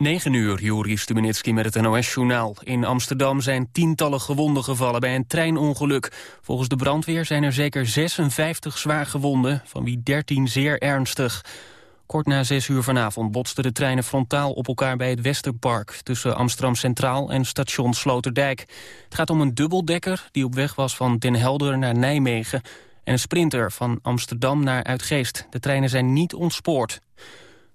9 uur, Juri Stubenitski met het NOS-journaal. In Amsterdam zijn tientallen gewonden gevallen bij een treinongeluk. Volgens de brandweer zijn er zeker 56 zwaar gewonden, van wie 13 zeer ernstig. Kort na 6 uur vanavond botsten de treinen frontaal op elkaar bij het Westerpark... tussen Amsterdam Centraal en station Sloterdijk. Het gaat om een dubbeldekker die op weg was van Den Helder naar Nijmegen... en een sprinter van Amsterdam naar Uitgeest. De treinen zijn niet ontspoord.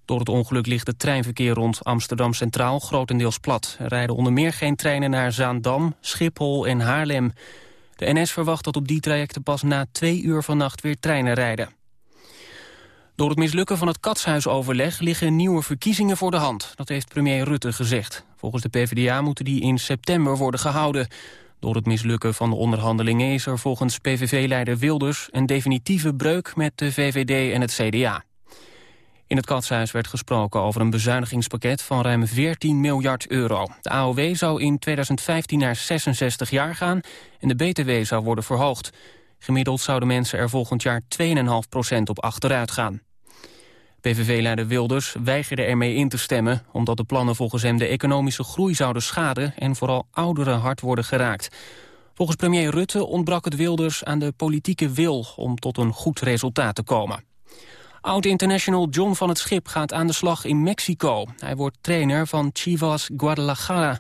Door het ongeluk ligt het treinverkeer rond Amsterdam Centraal grotendeels plat. Er rijden onder meer geen treinen naar Zaandam, Schiphol en Haarlem. De NS verwacht dat op die trajecten pas na twee uur vannacht weer treinen rijden. Door het mislukken van het katshuisoverleg liggen nieuwe verkiezingen voor de hand. Dat heeft premier Rutte gezegd. Volgens de PvdA moeten die in september worden gehouden. Door het mislukken van de onderhandelingen is er volgens PVV-leider Wilders... een definitieve breuk met de VVD en het CDA. In het Katshuis werd gesproken over een bezuinigingspakket van ruim 14 miljard euro. De AOW zou in 2015 naar 66 jaar gaan en de BTW zou worden verhoogd. Gemiddeld zouden mensen er volgend jaar 2,5% op achteruit gaan. PVV-leider Wilders weigerde ermee in te stemmen... omdat de plannen volgens hem de economische groei zouden schaden... en vooral ouderen hard worden geraakt. Volgens premier Rutte ontbrak het Wilders aan de politieke wil... om tot een goed resultaat te komen. Oud-international John van het Schip gaat aan de slag in Mexico. Hij wordt trainer van Chivas Guadalajara,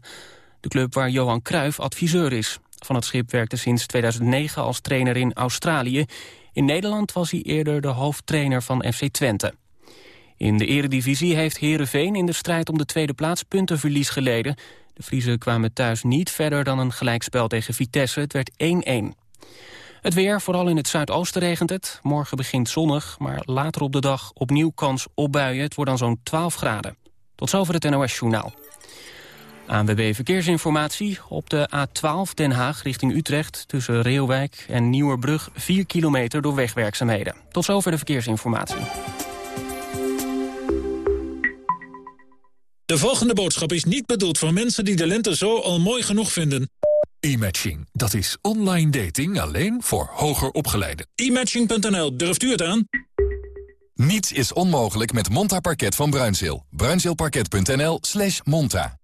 de club waar Johan Cruijff adviseur is. Van het Schip werkte sinds 2009 als trainer in Australië. In Nederland was hij eerder de hoofdtrainer van FC Twente. In de eredivisie heeft Herenveen in de strijd om de tweede plaats puntenverlies geleden. De Friese kwamen thuis niet verder dan een gelijkspel tegen Vitesse. Het werd 1-1. Het weer, vooral in het zuidoosten regent het. Morgen begint zonnig, maar later op de dag opnieuw kans op buien. Het wordt dan zo'n 12 graden. Tot zover het NOS-journaal. ANWB Verkeersinformatie. Op de A12 Den Haag richting Utrecht... tussen Reeuwijk en Nieuwerbrug 4 kilometer door wegwerkzaamheden. Tot zover de verkeersinformatie. De volgende boodschap is niet bedoeld voor mensen die de lente zo al mooi genoeg vinden. E-matching, dat is online dating alleen voor hoger opgeleiden. E-matching.nl, durft u het aan? Niets is onmogelijk met Monta Parket van Bruinzeel. Bruinzeelparket.nl slash monta.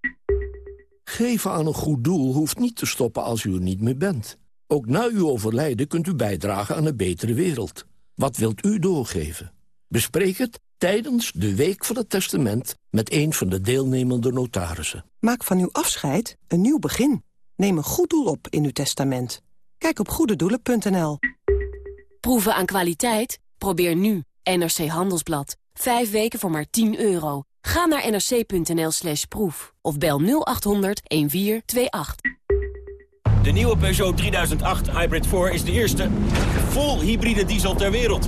Geven aan een goed doel hoeft niet te stoppen als u er niet meer bent. Ook na uw overlijden kunt u bijdragen aan een betere wereld. Wat wilt u doorgeven? Bespreek het tijdens de Week van het Testament... met een van de deelnemende notarissen. Maak van uw afscheid een nieuw begin. Neem een goed doel op in uw testament. Kijk op goededoelen.nl. Proeven aan kwaliteit? Probeer nu NRC Handelsblad. Vijf weken voor maar 10 euro. Ga naar nrc.nl slash proef of bel 0800 1428. De nieuwe Peugeot 3008 Hybrid 4 is de eerste vol hybride diesel ter wereld.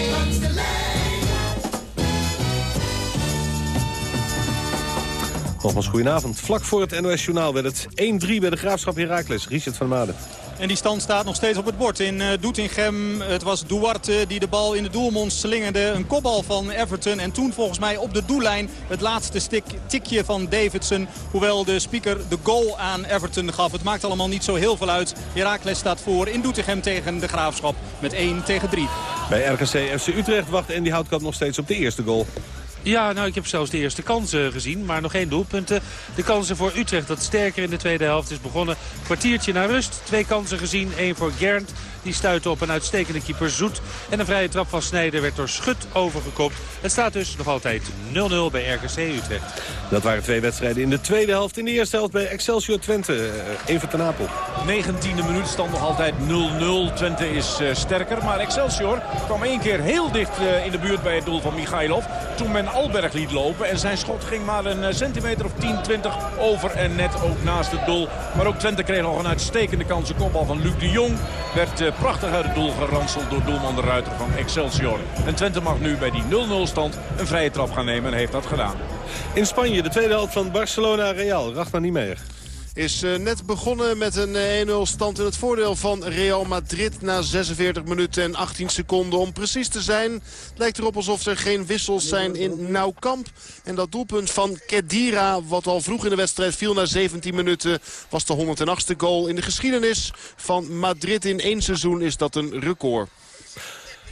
Nogmaals goedenavond. Vlak voor het NOS-journaal werd het 1-3 bij de Graafschap Heracles. Richard van Maden. En die stand staat nog steeds op het bord in uh, Doetinchem. Het was Duarte die de bal in de doelmond slingerde. Een kopbal van Everton. En toen volgens mij op de doellijn het laatste stik, tikje van Davidson. Hoewel de speaker de goal aan Everton gaf. Het maakt allemaal niet zo heel veel uit. Heracles staat voor in Doetinchem tegen de Graafschap. Met 1 tegen 3. Bij RKC FC Utrecht wacht Andy Houtkamp nog steeds op de eerste goal. Ja, nou ik heb zelfs de eerste kansen gezien, maar nog geen doelpunten. De kansen voor Utrecht dat sterker in de tweede helft is begonnen. Kwartiertje naar rust, twee kansen gezien. één voor Gernd, die stuitte op een uitstekende keeper Zoet. En een vrije trap van Snijder werd door Schut overgekopt. Het staat dus nog altijd 0-0 bij RKC Utrecht. Dat waren twee wedstrijden in de tweede helft. In de eerste helft bij Excelsior Twente, even ten Apel. 19e minuut stand nog altijd 0-0. Twente is uh, sterker, maar Excelsior kwam één keer heel dicht uh, in de buurt bij het doel van Michailov. Toen men Alberg liet lopen en zijn schot ging maar een uh, centimeter of 10, 20 over en net ook naast het doel. Maar ook Twente kreeg nog een uitstekende kans. De kopbal van Luc de Jong werd prachtig uit het doel geranseld door doelman de Ruiter van Excelsior. En Twente mag nu bij die 0-0 stand een vrije trap gaan nemen en heeft dat gedaan. In Spanje, de tweede helft van Barcelona-Real. Ragnar Niemeyer. Is uh, net begonnen met een 1-0 stand in het voordeel van Real Madrid... na 46 minuten en 18 seconden. Om precies te zijn, het lijkt erop alsof er geen wissels zijn in Nou Kamp. En dat doelpunt van Kedira, wat al vroeg in de wedstrijd viel na 17 minuten... was de 108ste goal in de geschiedenis van Madrid in één seizoen. Is dat een record.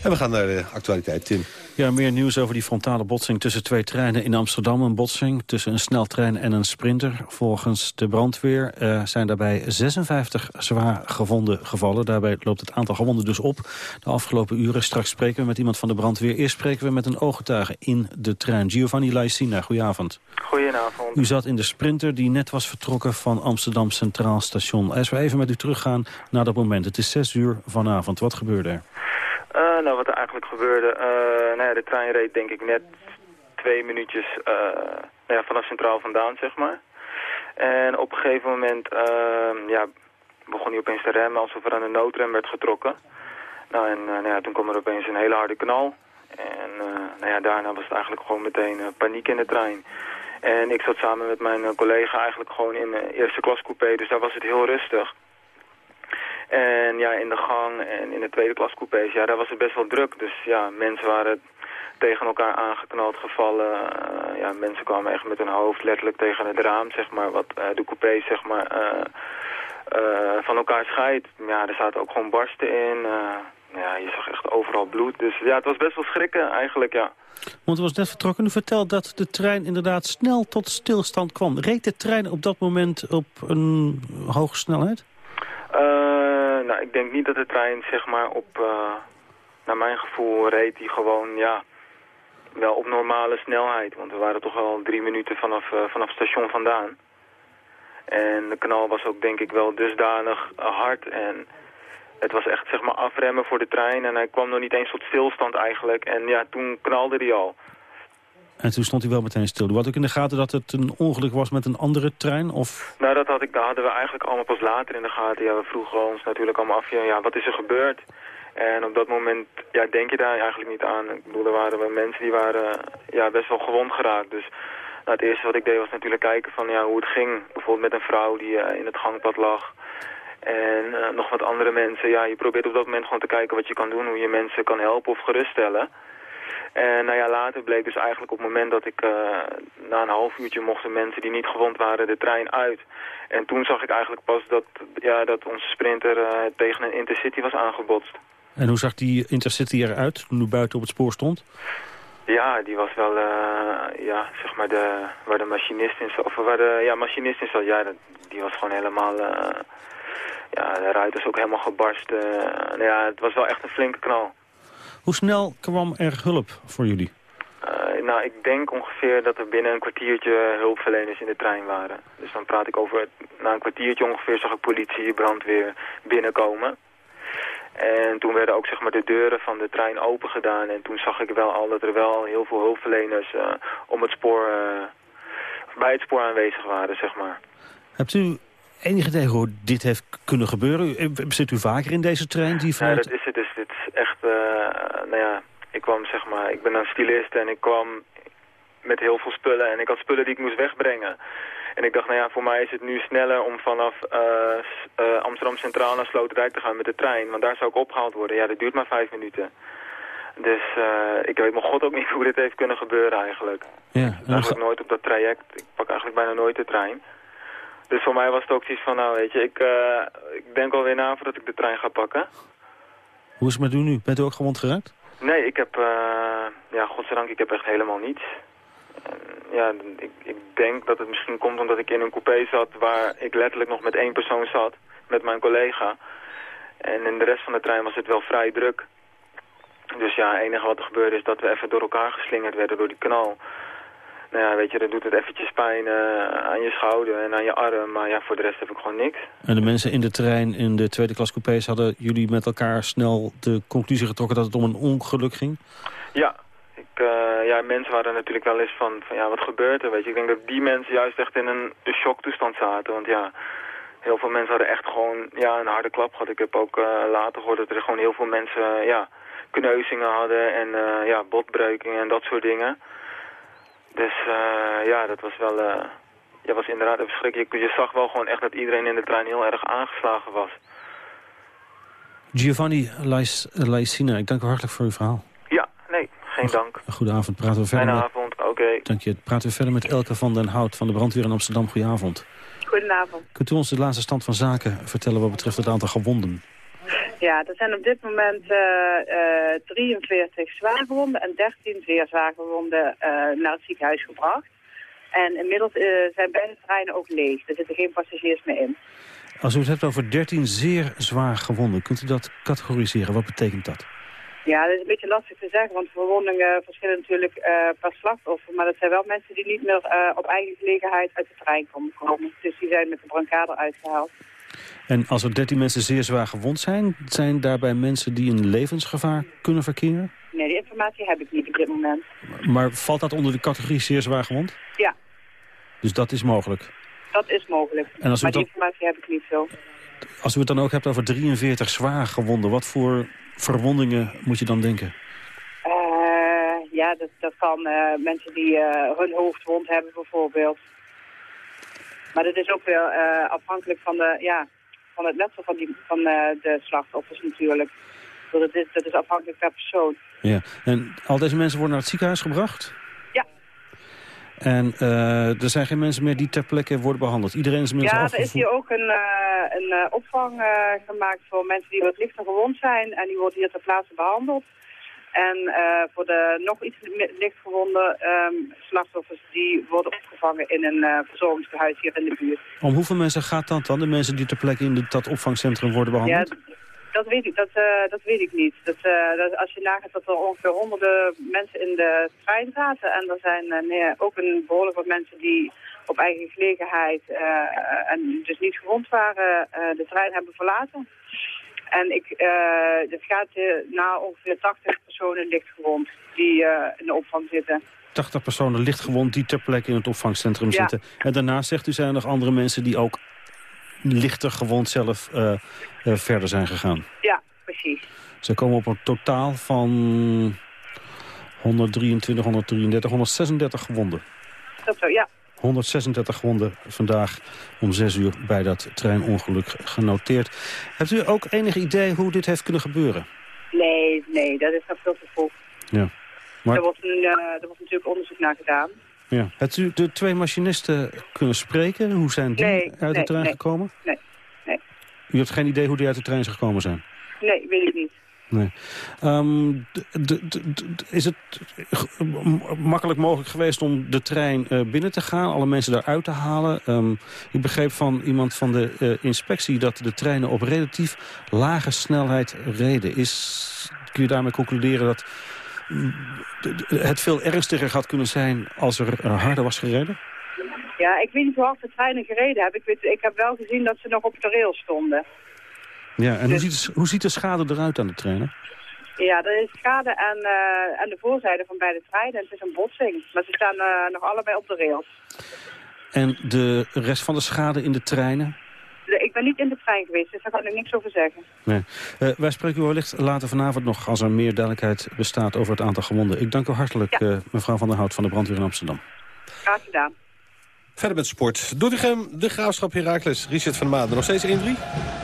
En we gaan naar de actualiteit, Tim. Ja, meer nieuws over die frontale botsing tussen twee treinen in Amsterdam. Een botsing tussen een sneltrein en een sprinter. Volgens de brandweer uh, zijn daarbij 56 zwaar gewonden gevallen. Daarbij loopt het aantal gewonden dus op. De afgelopen uren straks spreken we met iemand van de brandweer. Eerst spreken we met een ooggetuige in de trein. Giovanni Laicina, goedenavond. Goedenavond. U zat in de sprinter die net was vertrokken van Amsterdam Centraal Station. Als we even met u teruggaan naar dat moment. Het is 6 uur vanavond. Wat gebeurde er? Uh, nou, wat er eigenlijk gebeurde, uh, nou de trein reed denk ik net twee minuutjes uh, nou ja, vanaf Centraal vandaan, zeg maar. En op een gegeven moment ja, begon hij opeens te remmen alsof er aan een noodrem werd getrokken. Nou, en nou ja, toen kwam er opeens een hele harde knal. En nou ja, daarna was het eigenlijk gewoon meteen paniek in de trein. En ik zat samen met mijn collega eigenlijk gewoon in de eerste klas coupé, dus daar was het heel rustig. En ja, in de gang en in de tweede klas coupés, ja, daar was het best wel druk. Dus ja, mensen waren tegen elkaar aangeknald gevallen. Uh, ja, mensen kwamen echt met hun hoofd letterlijk tegen het raam, zeg maar, wat uh, de coupés, zeg maar, uh, van elkaar scheidt. Ja, er zaten ook gewoon barsten in. ja, je zag echt overal bloed. Dus ja, het was best wel schrikken eigenlijk, ja. Want er was net vertrokken. U vertelt dat de trein inderdaad snel tot stilstand kwam. Reed de trein op dat moment op een hoge snelheid? Ik denk niet dat de trein, zeg maar, op, uh, naar mijn gevoel reed die gewoon, ja, wel op normale snelheid. Want we waren toch al drie minuten vanaf, uh, vanaf station vandaan. En de knal was ook, denk ik, wel dusdanig hard. En het was echt, zeg maar, afremmen voor de trein. En hij kwam nog niet eens tot stilstand eigenlijk. En ja, toen knalde hij al. En toen stond hij wel meteen stil. Had ook in de gaten dat het een ongeluk was met een andere trein? Of? Nou, dat, had ik, hadden we eigenlijk allemaal pas later in de gaten. Ja, we vroegen ons natuurlijk allemaal af, ja, wat is er gebeurd? En op dat moment ja, denk je daar eigenlijk niet aan. Ik bedoel, er waren mensen die waren ja, best wel gewond geraakt. Dus nou, het eerste wat ik deed was natuurlijk kijken van ja, hoe het ging. Bijvoorbeeld met een vrouw die uh, in het gangpad lag. En uh, nog wat andere mensen. Ja, je probeert op dat moment gewoon te kijken wat je kan doen. Hoe je mensen kan helpen of geruststellen. En nou ja, later bleek dus eigenlijk op het moment dat ik uh, na een half uurtje mochten mensen die niet gewond waren de trein uit. En toen zag ik eigenlijk pas dat, ja, dat onze sprinter uh, tegen een intercity was aangebotst. En hoe zag die intercity eruit toen u buiten op het spoor stond? Ja, die was wel, uh, ja, zeg maar, de, waar de machinist in zat, of waar de, ja, machinist in zat, ja, die was gewoon helemaal, ja, de ruit is ook helemaal gebarst. nou ja, het was wel echt een flinke knal. Hoe snel kwam er hulp voor jullie? Uh, nou, ik denk ongeveer dat er binnen een kwartiertje hulpverleners in de trein waren. Dus dan praat ik over, na een kwartiertje ongeveer zag ik politie, brandweer binnenkomen. En toen werden ook zeg maar, de deuren van de trein open gedaan. En toen zag ik wel al dat er wel heel veel hulpverleners uh, om het spoor, uh, bij het spoor aanwezig waren, zeg maar. Hebt u enig idee hoe dit heeft kunnen gebeuren? Zit u vaker in deze trein? Die vanuit... Ja, dat is het. Dus dit is echt, uh, nou ja, ik kwam zeg maar, ik ben een stylist en ik kwam met heel veel spullen. En ik had spullen die ik moest wegbrengen. En ik dacht, nou ja, voor mij is het nu sneller om vanaf uh, uh, Amsterdam Centraal naar Sloterdijk te gaan met de trein. Want daar zou ik opgehaald worden. Ja, dat duurt maar vijf minuten. Dus ik weet mijn god ook niet hoe dit heeft kunnen gebeuren eigenlijk. Ja, eigenlijk nooit op dat traject. Ik pak eigenlijk bijna nooit de trein. Dus voor mij was het ook zoiets van, nou weet je, ik, uh, ik denk alweer na voordat ik de trein ga pakken. Hoe is het met u nu? Bent u ook gewond geraakt? Nee, ik heb, uh, ja, godzijdank, ik heb echt helemaal niets. Ja, ik, ik denk dat het misschien komt omdat ik in een coupé zat waar ik letterlijk nog met één persoon zat, met mijn collega. En in de rest van de trein was het wel vrij druk. Dus ja, het enige wat er gebeurde is dat we even door elkaar geslingerd werden door die knal nou ja, weet je, dan doet het eventjes pijn uh, aan je schouder en aan je arm. Maar ja, voor de rest heb ik gewoon niks. En de mensen in de trein in de tweede klas coupés... hadden jullie met elkaar snel de conclusie getrokken dat het om een ongeluk ging? Ja. Ik, uh, ja, mensen waren natuurlijk wel eens van, van, ja, wat gebeurt er, weet je. Ik denk dat die mensen juist echt in een, een shocktoestand zaten. Want ja, heel veel mensen hadden echt gewoon ja, een harde klap gehad. Ik heb ook uh, later gehoord dat er gewoon heel veel mensen, ja, kneuzingen hadden en ja, botbreukingen en dat soort dingen. Dus uh, ja, dat was wel... Uh, ja, was inderdaad verschrikkelijk. Je zag wel gewoon echt dat iedereen in de trein heel erg aangeslagen was. Giovanni Laisina, ik dank u hartelijk voor uw verhaal. Ja, nee, geen dank. Goedenavond, praten we verder Fijne avond, oké. Okay. Dank je. Praten we verder met Elke van den Hout van de brandweer in Amsterdam. Goedenavond. Goedenavond. Kunt u ons de laatste stand van zaken vertellen wat betreft het aantal gewonden? Ja, er zijn op dit moment uh, uh, 43 zwaargewonden en 13 zeer zwaargewonden uh, naar het ziekenhuis gebracht. En inmiddels zijn beide treinen ook leeg. Er zitten geen passagiers meer in. Als u het hebt over 13 zeer zwaar gewonden, kunt u dat categoriseren? Wat betekent dat? Ja, dat is een beetje lastig te zeggen, want verwondingen verschillen natuurlijk uh, per slachtoffer. Maar dat zijn wel mensen die niet meer uh, op eigen gelegenheid uit de trein komen komen. Dus die zijn met de brancard uitgehaald. En als er 13 mensen zeer zwaar gewond zijn, zijn daarbij mensen die in levensgevaar kunnen verkeren? Nee, die informatie heb ik niet op dit moment. Maar valt dat onder de categorie zeer zwaar gewond? Ja. Dus dat is mogelijk? Dat is mogelijk, en als maar die informatie heb ik niet zo. Als u het dan ook hebt over 43 zwaar gewonden, wat voor verwondingen moet je dan denken? Uh, ja, dat, dat kan uh, mensen die uh, hun hoofdwond hebben bijvoorbeeld. Maar dat is ook weer afhankelijk van, de, ja, van het letsel van, die, van de slachtoffers natuurlijk. Dat is, dat is afhankelijk per persoon. Ja, en al deze mensen worden naar het ziekenhuis gebracht? Ja. En uh, er zijn geen mensen meer die ter plekke worden behandeld. Iedereen is inmiddels Ja, er is hier ook een, uh, een uh, opvang gemaakt voor mensen die wat lichter gewond zijn. En die worden hier ter plaatse behandeld. En voor de nog iets lichtgewonde um, slachtoffers, die worden opgevangen in een verzorgingshuis hier in de buurt. Om hoeveel mensen gaat dat dan? De mensen die ter plekke in de, dat opvangcentrum worden behandeld? Ja, dat weet ik, dat, uh, dat weet ik niet. Dat, uh, dat, als je nagaat dat er ongeveer honderden mensen in de trein zaten... en er zijn uh, nee, ook een behoorlijk wat mensen die op eigen gelegenheid... en dus niet gewond waren, de trein hebben verlaten. En ik, het gaat naar ongeveer 80 personen lichtgewond die in de opvang zitten. 80 personen lichtgewond die ter plekke in het opvangcentrum ja. zitten. En daarnaast zegt u zijn er nog andere mensen die ook lichter gewond zelf uh, uh, verder zijn gegaan. Ja, precies. Ze komen op een totaal van 123, 133, 136 gewonden. Dat zo, ja. 136 gewonden vandaag om 6 uur bij dat treinongeluk genoteerd. Hebt u ook enig idee hoe dit heeft kunnen gebeuren? Nee, nee, dat is nog veel te vroeg. Ja. Maar... Er, wordt een, uh, er wordt natuurlijk onderzoek naar gedaan. Ja. Hebt u de twee machinisten kunnen spreken? Hoe zijn die nee, uit nee, de trein nee, gekomen? Nee, nee. U hebt geen idee hoe die uit de trein gekomen zijn? Nee, weet ik niet. Nee. Um, is het makkelijk mogelijk geweest om de trein uh, binnen te gaan, alle mensen daaruit te halen? Um, ik begreep van iemand van de uh, inspectie dat de treinen op relatief lage snelheid reden. Is, kun je daarmee concluderen dat het veel ernstiger had kunnen zijn als er harder was gereden? Ja, ik weet niet hoe hard de treinen gereden hebben. Ik, weet, ik heb wel gezien dat ze nog op de rail stonden. Ja, en dus... hoe, ziet, hoe ziet de schade eruit aan de treinen? Ja, er is schade aan, uh, aan de voorzijde van beide treinen. Het is een botsing, maar ze staan uh, nog allebei op de rails. En de rest van de schade in de treinen? Ik ben niet in de trein geweest, dus daar kan ik niks over zeggen. Nee. Uh, wij spreken u wellicht later vanavond nog als er meer duidelijkheid bestaat over het aantal gewonden. Ik dank u hartelijk, ja. mevrouw Van der Hout van de brandweer in Amsterdam. Graag gedaan. Verder met sport. Doetinchem, de Graafschap Heracles. Richard van der Maden, nog steeds 1-3?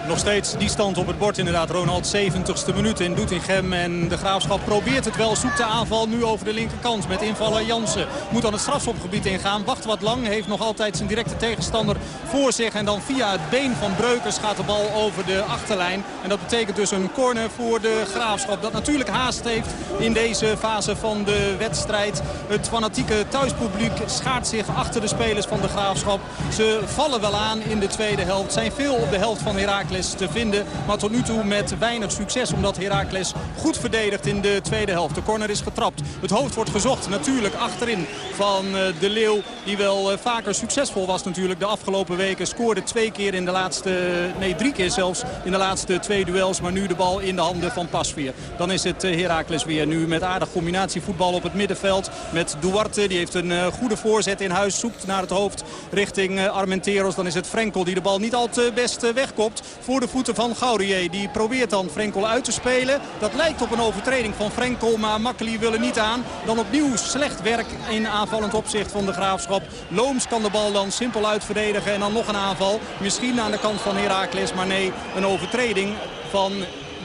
Nog steeds die stand op het bord inderdaad. Ronald, 70ste minuut in Doetinchem. En de Graafschap probeert het wel. Zoekt de aanval nu over de linkerkant met invaller Jansen. Moet dan het strafschopgebied ingaan. Wacht wat lang. Heeft nog altijd zijn directe tegenstander voor zich. En dan via het been van Breukers gaat de bal over de achterlijn. En dat betekent dus een corner voor de Graafschap. Dat natuurlijk haast heeft in deze fase van de wedstrijd. Het fanatieke thuispubliek schaart zich achter de spelers van de Graafschap. Ze vallen wel aan in de tweede helft. Zijn veel op de helft van Heracles te vinden. Maar tot nu toe met weinig succes. Omdat Heracles goed verdedigt in de tweede helft. De corner is getrapt. Het hoofd wordt gezocht natuurlijk achterin van De Leeuw. Die wel vaker succesvol was natuurlijk de afgelopen weken. Scoorde twee keer in de laatste... Nee, drie keer zelfs in de laatste twee duels. Maar nu de bal in de handen van Pasveer. Dan is het Heracles weer nu met aardig combinatievoetbal op het middenveld. Met Duarte. Die heeft een goede voorzet in huis. Zoekt naar het hoofd richting uh, Armenteros. Dan is het Frenkel die de bal niet al te best uh, wegkopt voor de voeten van Gaurier. Die probeert dan Frenkel uit te spelen. Dat lijkt op een overtreding van Frenkel, maar Makkeli wil er niet aan. Dan opnieuw slecht werk in aanvallend opzicht van de Graafschap. Looms kan de bal dan simpel uitverdedigen en dan nog een aanval. Misschien aan de kant van Heracles, maar nee, een overtreding van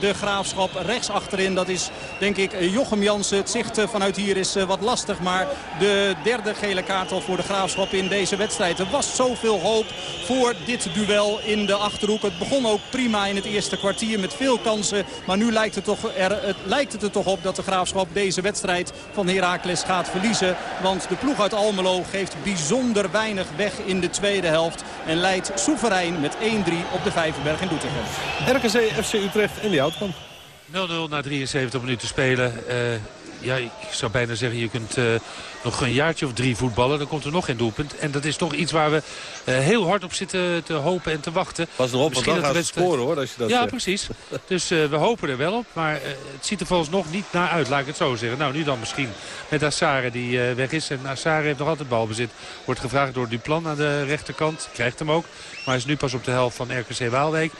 de Graafschap rechts achterin. Dat is denk ik Jochem Jansen. Het zicht eh, vanuit hier is eh, wat lastig. Maar de derde gele kaart al voor de Graafschap in deze wedstrijd. Er was zoveel hoop voor dit duel in de Achterhoek. Het begon ook prima in het eerste kwartier met veel kansen. Maar nu lijkt het, toch er, het, lijkt het er toch op dat de Graafschap deze wedstrijd van Heracles gaat verliezen. Want de ploeg uit Almelo geeft bijzonder weinig weg in de tweede helft. En leidt soeverein met 1-3 op de Vijverberg in Doetinchem. RKC, FC Utrecht en die 0-0 na 73 minuten spelen. Uh, ja, ik zou bijna zeggen, je kunt uh, nog een jaartje of drie voetballen. Dan komt er nog geen doelpunt. En dat is toch iets waar we uh, heel hard op zitten te hopen en te wachten. Pas nog op, Misschien want dan gaat het scoren hoor. Als je dat ja, zegt. precies. Dus uh, we hopen er wel op. Maar het ziet er volgens nog niet naar uit, laat ik het zo zeggen. Nou, nu dan misschien met Assare die weg is. En Assare heeft nog altijd balbezit. Wordt gevraagd door Duplan aan de rechterkant. Krijgt hem ook. Maar is nu pas op de helft van RKC Waalwijk.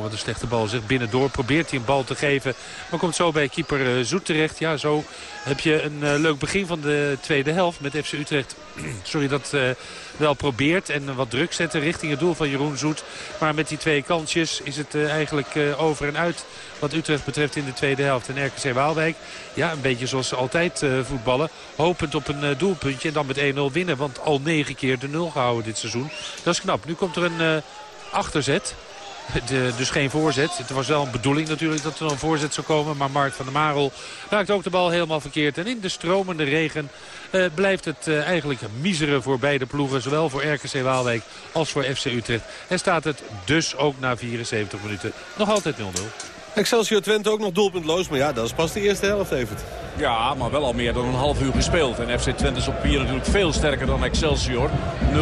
Wat een slechte bal zegt. Binnendoor probeert hij een bal te geven. Maar komt zo bij keeper Zoet terecht. Ja, zo heb je een leuk begin van de tweede helft met FC Utrecht. Sorry, dat uh, wel probeert en wat druk zetten richting het doel van Jeroen Zoet. Maar met die twee kansjes is het uh, eigenlijk over en uit wat Utrecht betreft in de tweede helft. En RKC Waalwijk, ja, een beetje zoals ze altijd voetballen. Hopend op een doelpuntje en dan met 1-0 winnen. Want al negen keer de nul gehouden dit seizoen. Dat is knap. Nu komt er een achterzet. De, dus geen voorzet. Het was wel een bedoeling natuurlijk dat er een voorzet zou komen. Maar Mark van der Marel raakt ook de bal helemaal verkeerd. En in de stromende regen uh, blijft het uh, eigenlijk miseren voor beide ploegen. Zowel voor RKC Waalwijk als voor FC Utrecht. En staat het dus ook na 74 minuten nog altijd 0-0. Excelsior Twente ook nog doelpuntloos. Maar ja, dat is pas de eerste helft even. Ja, maar wel al meer dan een half uur gespeeld. En FC Twente is op papier natuurlijk veel sterker dan Excelsior. 0-0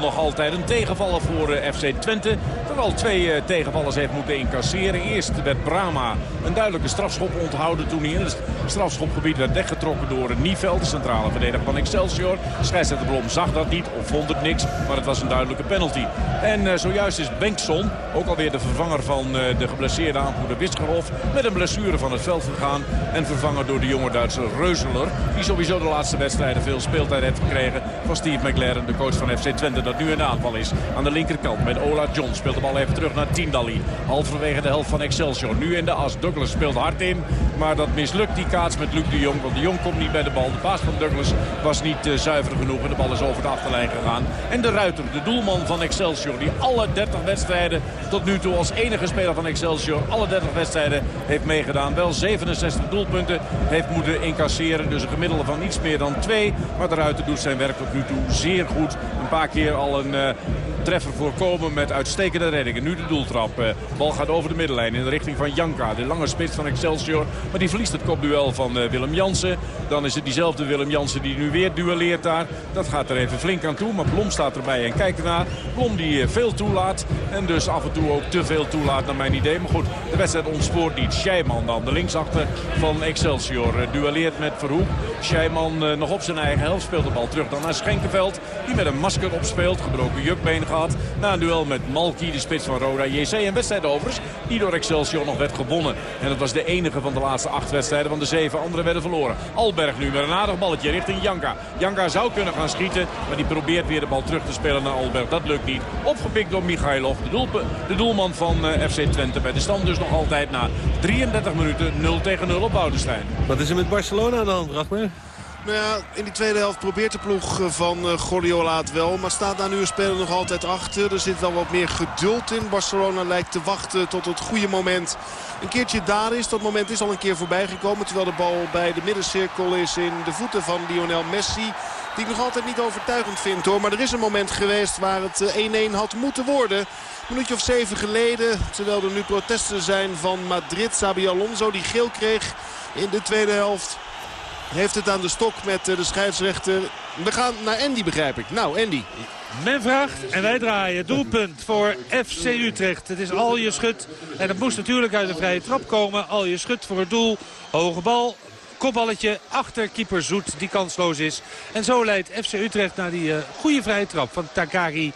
nog altijd een tegenvaller voor uh, FC Twente. Dat al twee uh, tegenvallers heeft moeten incasseren. Eerst werd Brama een duidelijke strafschop onthouden toen hij in het strafschopgebied werd weggetrokken door Nieveld, de centrale verdediger van Excelsior. Scheidsrechter Blom zag dat niet of vond het niks, maar het was een duidelijke penalty. En uh, zojuist is Bengtson, ook alweer de vervanger van de geblesseerde aanvoerder Wisgerhof, met een blessure van het veld gegaan en vervangen door de jonge Duitse Reuzeler. Die sowieso de laatste wedstrijden veel speeltijd heeft gekregen van Steve McLaren, de coach van FC Twente. Dat nu in de aanval is. Aan de linkerkant met Ola John speelt bal even terug naar Tindalli. Halverwege de helft van Excelsior. Nu in de as. Douglas speelt hard in. Maar dat mislukt die kaats met Luc de Jong. Want de Jong komt niet bij de bal. De paas van Douglas was niet uh, zuiver genoeg. En de bal is over de achterlijn gegaan. En de Ruiter, de doelman van Excelsior. Die alle 30 wedstrijden tot nu toe als enige speler van Excelsior alle 30 wedstrijden heeft meegedaan. Wel 67 doelpunten heeft moeten incasseren. Dus een gemiddelde van iets meer dan twee. Maar de Ruiter doet zijn werk tot nu toe zeer goed. Een paar keer al een... Uh, treffer voorkomen met uitstekende reddingen. Nu de doeltrap. De uh, bal gaat over de middenlijn in de richting van Janka. De lange spits van Excelsior. Maar die verliest het kopduel van uh, Willem Jansen. Dan is het diezelfde Willem Jansen die nu weer duelleert daar. Dat gaat er even flink aan toe. Maar Blom staat erbij en kijkt ernaar. Blom die veel toelaat. En dus af en toe ook te veel toelaat naar mijn idee. Maar goed, de wedstrijd ontspoort niet. Scheiman dan, de linksachter van Excelsior. duelleert met Verhoek. Scheiman nog op zijn eigen helft speelt de bal terug dan naar Schenkenveld. Die met een masker opspeelt. Gebroken jukbeen Na een duel met Malki, de spits van Roda JC. Een wedstrijd overigens die door Excelsior nog werd gewonnen. En dat was de enige van de laatste acht wedstrijden. Want de zeven andere werden verloren. Alberg nu met een aardig balletje richting Janka. Janka zou kunnen gaan schieten. Maar die probeert weer de bal terug te spelen naar Alberg. Dat lukt niet. Opgepikt door Michailov. De, de doelman van uh, FC Twente. Bij de stand dus nog altijd na 33 minuten 0 tegen 0 op Boudestein. Wat is er met Barcelona aan de? Nou ja, in die tweede helft probeert de ploeg van uh, Guardiola het wel. Maar staat daar nu een speler nog altijd achter. Er zit wel wat meer geduld in. Barcelona lijkt te wachten tot het goede moment een keertje daar is. Dat moment is al een keer voorbij gekomen. Terwijl de bal bij de middencirkel is in de voeten van Lionel Messi. Die ik nog altijd niet overtuigend vindt hoor. Maar er is een moment geweest waar het 1-1 had moeten worden. Een minuutje of zeven geleden. Terwijl er nu protesten zijn van Madrid. Sabi Alonso die geel kreeg in de tweede helft. Heeft het aan de stok met de scheidsrechter. We gaan naar Andy, begrijp ik. Nou, Andy. Men vraagt en wij draaien. Doelpunt voor FC Utrecht. Het is al je schut. En het moest natuurlijk uit de vrije trap komen. Al je schut voor het doel. Hoge bal. kopballetje achter keeper Zoet die kansloos is. En zo leidt FC Utrecht naar die uh, goede vrije trap van Takari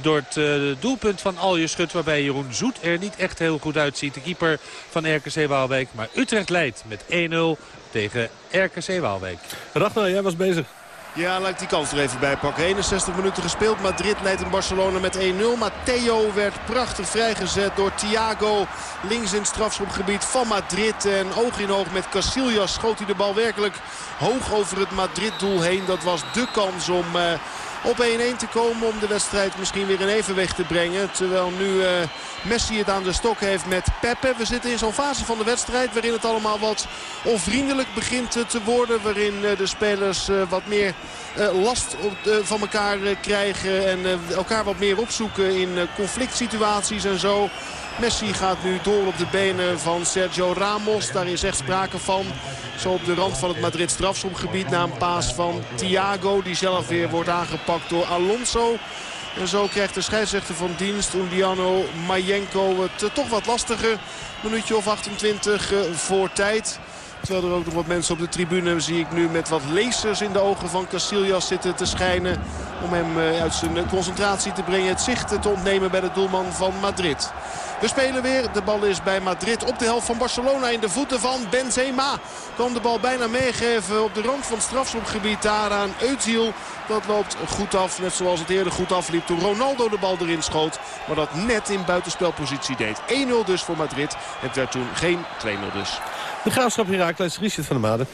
door het uh, doelpunt van Alje Schut. Waarbij Jeroen Zoet er niet echt heel goed uitziet. De keeper van RKC Waalwijk. Maar Utrecht leidt met 1-0 tegen RKC Waalwijk. Ragnar, jij was bezig. Ja, laat ik die kans er even bij pakken. 61 minuten gespeeld. Madrid leidt in Barcelona met 1-0. Matteo werd prachtig vrijgezet door Thiago. Links in het strafschopgebied van Madrid. En oog in oog met Casillas schoot hij de bal werkelijk hoog over het Madrid-doel heen. Dat was de kans om... Uh, op 1-1 te komen om de wedstrijd misschien weer in evenwicht te brengen. Terwijl nu uh, Messi het aan de stok heeft met Pepe. We zitten in zo'n fase van de wedstrijd waarin het allemaal wat onvriendelijk begint te worden. Waarin uh, de spelers uh, wat meer last op van elkaar krijgen en elkaar wat meer opzoeken in conflict situaties en zo. Messi gaat nu door op de benen van Sergio Ramos. Daar is echt sprake van. Zo op de rand van het Madrid strafschopgebied na een paas van Thiago. Die zelf weer wordt aangepakt door Alonso. En zo krijgt de scheidsrechter van dienst, Undiano Mayenko, het uh, toch wat lastiger. Minuutje of 28 uh, voor tijd. Terwijl er ook nog wat mensen op de tribune zie ik nu met wat lasers in de ogen van Casillas zitten te schijnen. Om hem uh, uit zijn concentratie te brengen, het zicht te ontnemen bij de doelman van Madrid. We spelen weer. De bal is bij Madrid op de helft van Barcelona in de voeten van Benzema. Kan de bal bijna meegeven op de rand van het strafschopgebied daar aan. Dat loopt goed af, net zoals het eerder goed afliep toen Ronaldo de bal erin schoot. Maar dat net in buitenspelpositie deed. 1-0 dus voor Madrid. Het werd toen geen 2-0 dus. De graafschap Herakles, Richard van der Maden.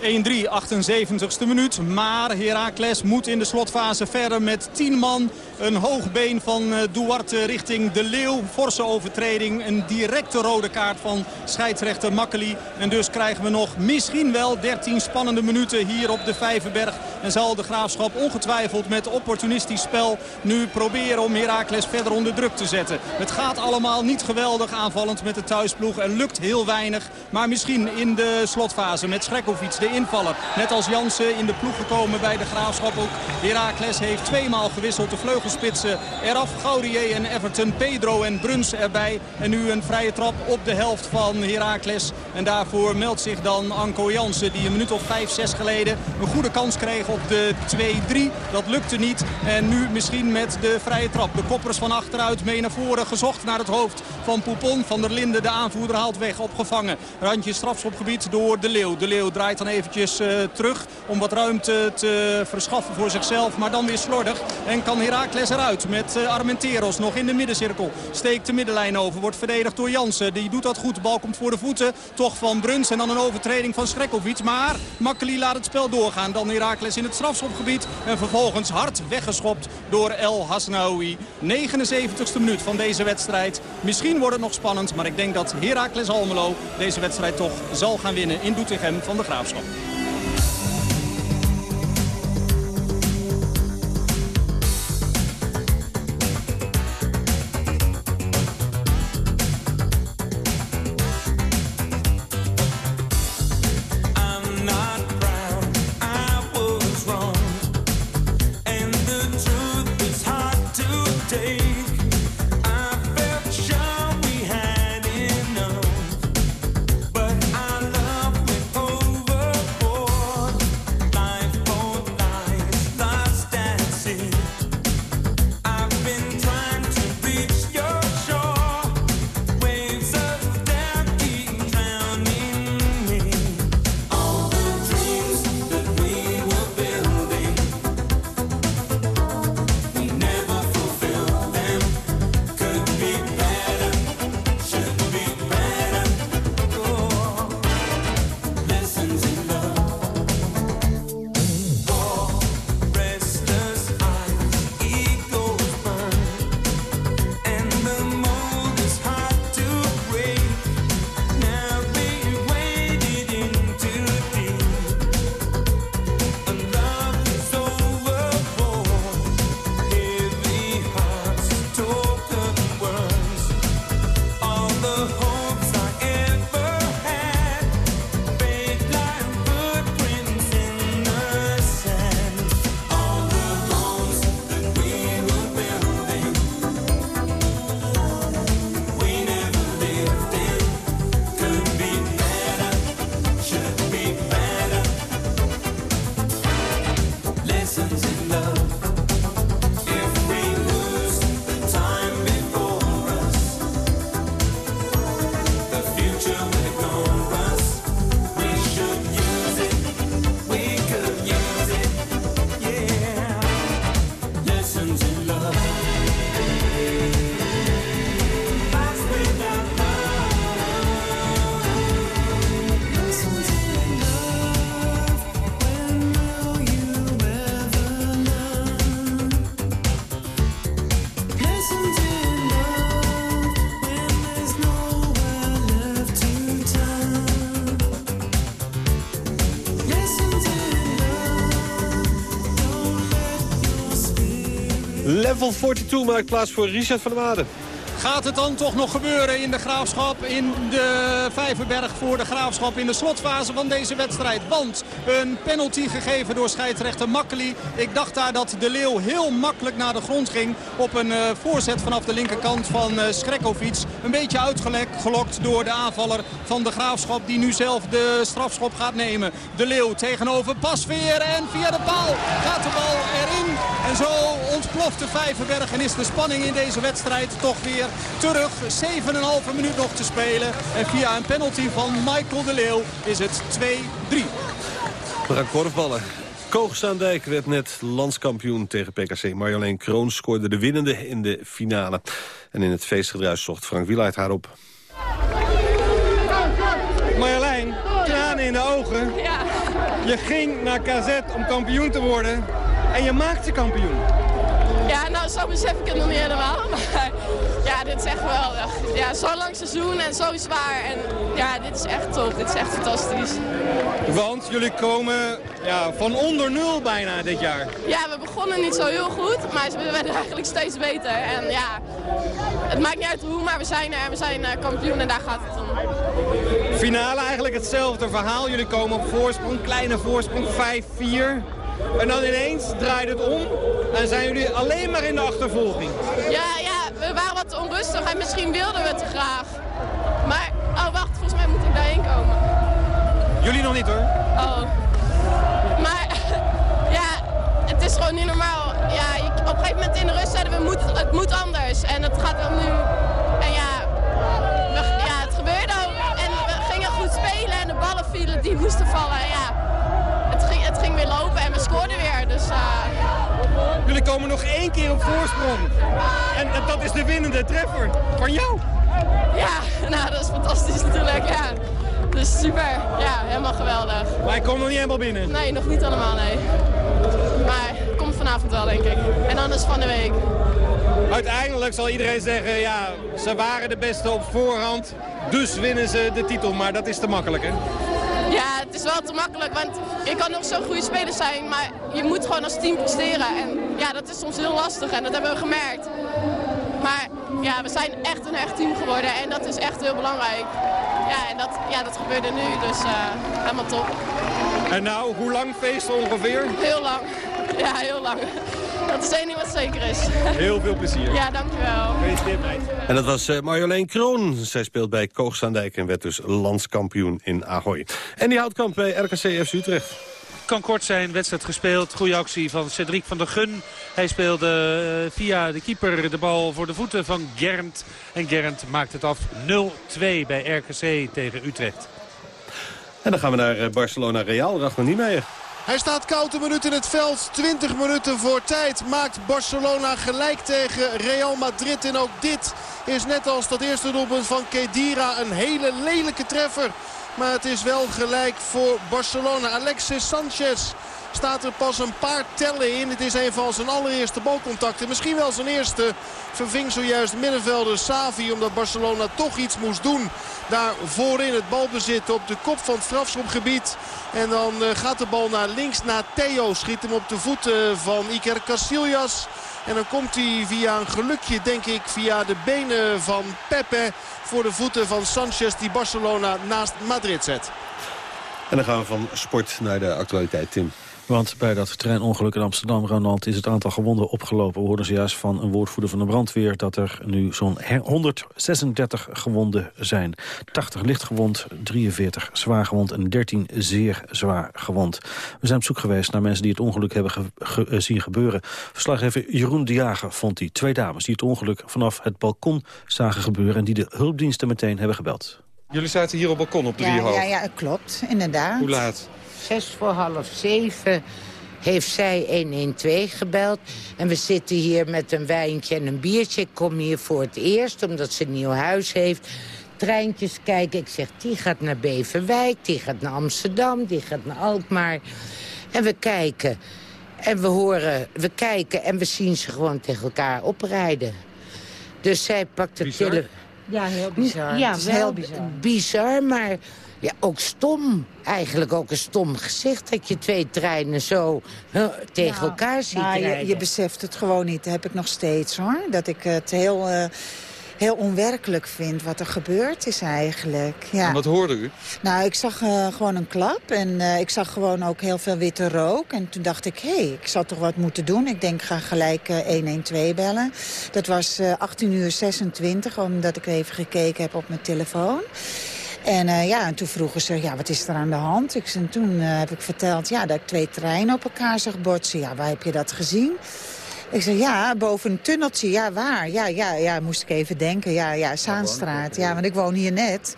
1-3, 78ste minuut. Maar Heracles moet in de slotfase verder met 10 man. Een hoog been van uh, Duarte richting De Leeuw. Forse overtreding. Een directe rode kaart van scheidsrechter Makkeli. En dus krijgen we nog misschien wel 13 spannende minuten hier op de Vijverberg. En zal de Graafschap ongetwijfeld met opportunistisch spel nu proberen om Heracles verder onder druk te zetten. Het gaat allemaal niet geweldig aanvallend met de thuisploeg. Er lukt heel weinig. Maar misschien in de slotfase met Schrekkovic de invaller. Net als Jansen in de ploeg gekomen bij de Graafschap ook. Heracles heeft tweemaal gewisseld de vleugelspitsen eraf. Gaurier en Everton, Pedro en Bruns erbij. En nu een vrije trap op de helft van Heracles. En daarvoor meldt zich dan Anko Jansen die een minuut of 5, 6 geleden een goede kans kreeg op de 2-3. Dat lukte niet. En nu misschien met de vrije trap. De koppers van achteruit mee naar voren gezocht naar het hoofd van Poupon. Van der Linden, de aanvoerder, haalt weg. Opgevangen. Randje strafschopgebied door De Leeuw. De Leeuw draait dan eventjes uh, terug om wat ruimte te verschaffen voor zichzelf. Maar dan weer slordig. En kan Heracles eruit met uh, Armenteros nog in de middencirkel. Steekt de middenlijn over. Wordt verdedigd door Jansen. Die doet dat goed. De bal komt voor de voeten. Toch van Bruns. En dan een overtreding van Schrekkovic. Maar Makkeli laat het spel doorgaan. Dan Heracles in het strafschopgebied. En vervolgens hard weggeschopt door El Hasnaoui. 79ste minuut van deze wedstrijd. Misschien wordt het nog spannend. Maar ik denk dat Heracles Almelo deze wedstrijd toch zal gaan winnen in Doetinchem van de Graafschap. Level 42 maakt plaats voor Richard van der Waarden. Gaat het dan toch nog gebeuren in de Graafschap, in de Vijverberg voor de Graafschap in de slotfase van deze wedstrijd? Want een penalty gegeven door scheidsrechter Makkeli. Ik dacht daar dat de Leeuw heel makkelijk naar de grond ging op een uh, voorzet vanaf de linkerkant van uh, Skrekovic. Een beetje uitgelokt door de aanvaller van de Graafschap die nu zelf de strafschop gaat nemen. De Leeuw tegenover Pasveer en via de paal gaat de bal erin. En zo ontploft de Vijverberg en is de spanning in deze wedstrijd toch weer terug. 7,5 minuut nog te spelen. En via een penalty van Michael de Leeuw is het 2-3. We gaan korfballen. Koogstaandijk werd net landskampioen tegen PKC. Marjolein Kroon scoorde de winnende in de finale. En in het feestgedruis zocht Frank Wieluid haar op. Marjolein, tranen in de ogen. Ja. Je ging naar KZ om kampioen te worden. En je maakte kampioen. Ja, nou zo besef ik het nog niet helemaal. Maar ja, dit is echt geweldig. Ja, zo lang seizoen en zo zwaar. En ja, dit is echt top. Dit is echt fantastisch. Want jullie komen ja, van onder nul bijna dit jaar. Ja, we begonnen niet zo heel goed. Maar we werden eigenlijk steeds beter. En ja, het maakt niet uit hoe, maar we zijn er en we zijn eh, kampioen en daar gaat het om. Finale eigenlijk hetzelfde verhaal. Jullie komen op voorsprong, kleine voorsprong, 5-4. En dan ineens draait het om en zijn jullie alleen maar in de achtervolging. Ja, ja, we waren wat onrustig en misschien wilden we te graag. Maar, oh wacht, volgens mij moet ik daarheen komen. Jullie nog niet hoor. Oh. Maar, ja, het is gewoon niet normaal. Ja, op een gegeven moment in de rust zeiden we, moet, het moet anders. En het gaat wel nu. En ja, ja, het gebeurde ook. En we gingen goed spelen en de ballen vielen die moesten vallen. Ja, het weer lopen en we scoorden weer. Dus, uh... Jullie komen nog één keer op voorsprong. En dat is de winnende treffer van jou. Ja, nou dat is fantastisch natuurlijk. Ja. Dus super. Ja, helemaal geweldig. Maar hij komt nog niet helemaal binnen? Nee, nog niet allemaal, nee. Maar komt vanavond wel, denk ik. En anders van de week. Uiteindelijk zal iedereen zeggen, ja, ze waren de beste op voorhand. Dus winnen ze de titel, maar dat is te makkelijk, hè? Ja, het is wel te makkelijk, want je kan nog zo'n goede speler zijn, maar je moet gewoon als team presteren. En ja, dat is soms heel lastig en dat hebben we gemerkt. Maar ja, we zijn echt een echt team geworden en dat is echt heel belangrijk. Ja, en dat, ja, dat gebeurde nu, dus uh, helemaal top. En nou, hoe lang feesten ongeveer? Heel lang. Ja, heel lang. Dat is één ding wat zeker is. Heel veel plezier. Ja, dankjewel. Gefeliciteerd meid. En dat was uh, Marjolein Kroon. Zij speelt bij Koogstaandijk en werd dus landskampioen in Ahoy. En die houdt kamp bij RKC FC Utrecht kan kort zijn. Wedstrijd gespeeld. Goede actie van Cedric van der Gun. Hij speelde eh, via de keeper de bal voor de voeten van Gernt. En Gernt maakt het af 0-2 bij RKC tegen Utrecht. En dan gaan we naar eh, Barcelona Real. Ragnar Niemeyer. Hij staat koud een minuut in het veld. 20 minuten voor tijd maakt Barcelona gelijk tegen Real Madrid. En ook dit is net als dat eerste doelpunt van Kedira een hele lelijke treffer. Maar het is wel gelijk voor Barcelona. Alexis Sanchez staat er pas een paar tellen in. Het is een van zijn allereerste balcontacten. Misschien wel zijn eerste. Verving zojuist middenvelder Savi omdat Barcelona toch iets moest doen. Daar voorin het balbezit op de kop van het strafschopgebied. En dan eh, gaat de bal naar links naar Theo. Schiet hem op de voeten van Iker Casillas. En dan komt hij via een gelukje, denk ik, via de benen van Pepe... voor de voeten van Sanchez die Barcelona naast Madrid zet. En dan gaan we van sport naar de actualiteit, Tim. Want bij dat treinongeluk in Amsterdam, Ronald, is het aantal gewonden opgelopen. We hoorden zojuist van een woordvoerder van de brandweer... dat er nu zo'n 136 gewonden zijn. 80 licht gewond, 43 zwaar gewond en 13 zeer zwaar gewond. We zijn op zoek geweest naar mensen die het ongeluk hebben ge eh, zien gebeuren. Verslaggever Jeroen de Jager vond die twee dames... die het ongeluk vanaf het balkon zagen gebeuren... en die de hulpdiensten meteen hebben gebeld. Jullie zaten hier op balkon op de ja, Ja, ja, klopt, inderdaad. Hoe laat? Zes voor half zeven heeft zij 112 gebeld. En we zitten hier met een wijntje en een biertje. Ik kom hier voor het eerst, omdat ze een nieuw huis heeft. Treintjes kijken. Ik zeg, die gaat naar Beverwijk, die gaat naar Amsterdam, die gaat naar Alkmaar. En we kijken. En we horen, we kijken en we zien ze gewoon tegen elkaar oprijden. Dus zij pakt de telefoon. Ja, heel bizar. Ja, het is heel bizar. bizar, maar Ja, ook stom. Eigenlijk ook een stom gezicht dat je twee treinen zo huh, tegen Nou, elkaar ziet nou, je, rijden. je beseft het gewoon niet. Dat heb ik nog steeds hoor. Dat ik het heel, eh, heel onwerkelijk vind wat er gebeurd is eigenlijk. Ja. En wat hoorde u? Nou, ik zag eh, gewoon een klap en eh, ik zag gewoon ook heel veel witte rook. En toen dacht ik, hé, hey, ik zal toch wat moeten doen. Ik denk, ik ga gelijk eh, 112 bellen. Dat was eh 18 uur 26, omdat ik even gekeken heb op mijn telefoon. En eh, ja, en toen vroegen ze, ja, wat is er aan de hand? Ik, en toen eh, heb ik verteld, ja, dat ik twee treinen op elkaar zag botsen. Ja, waar heb je dat gezien? Ik zei, ja, boven een tunneltje. Ja, waar? Ja, ja, ja, moest ik even denken. Ja, ja, Zaanstraat. Ja, want ik woon hier net.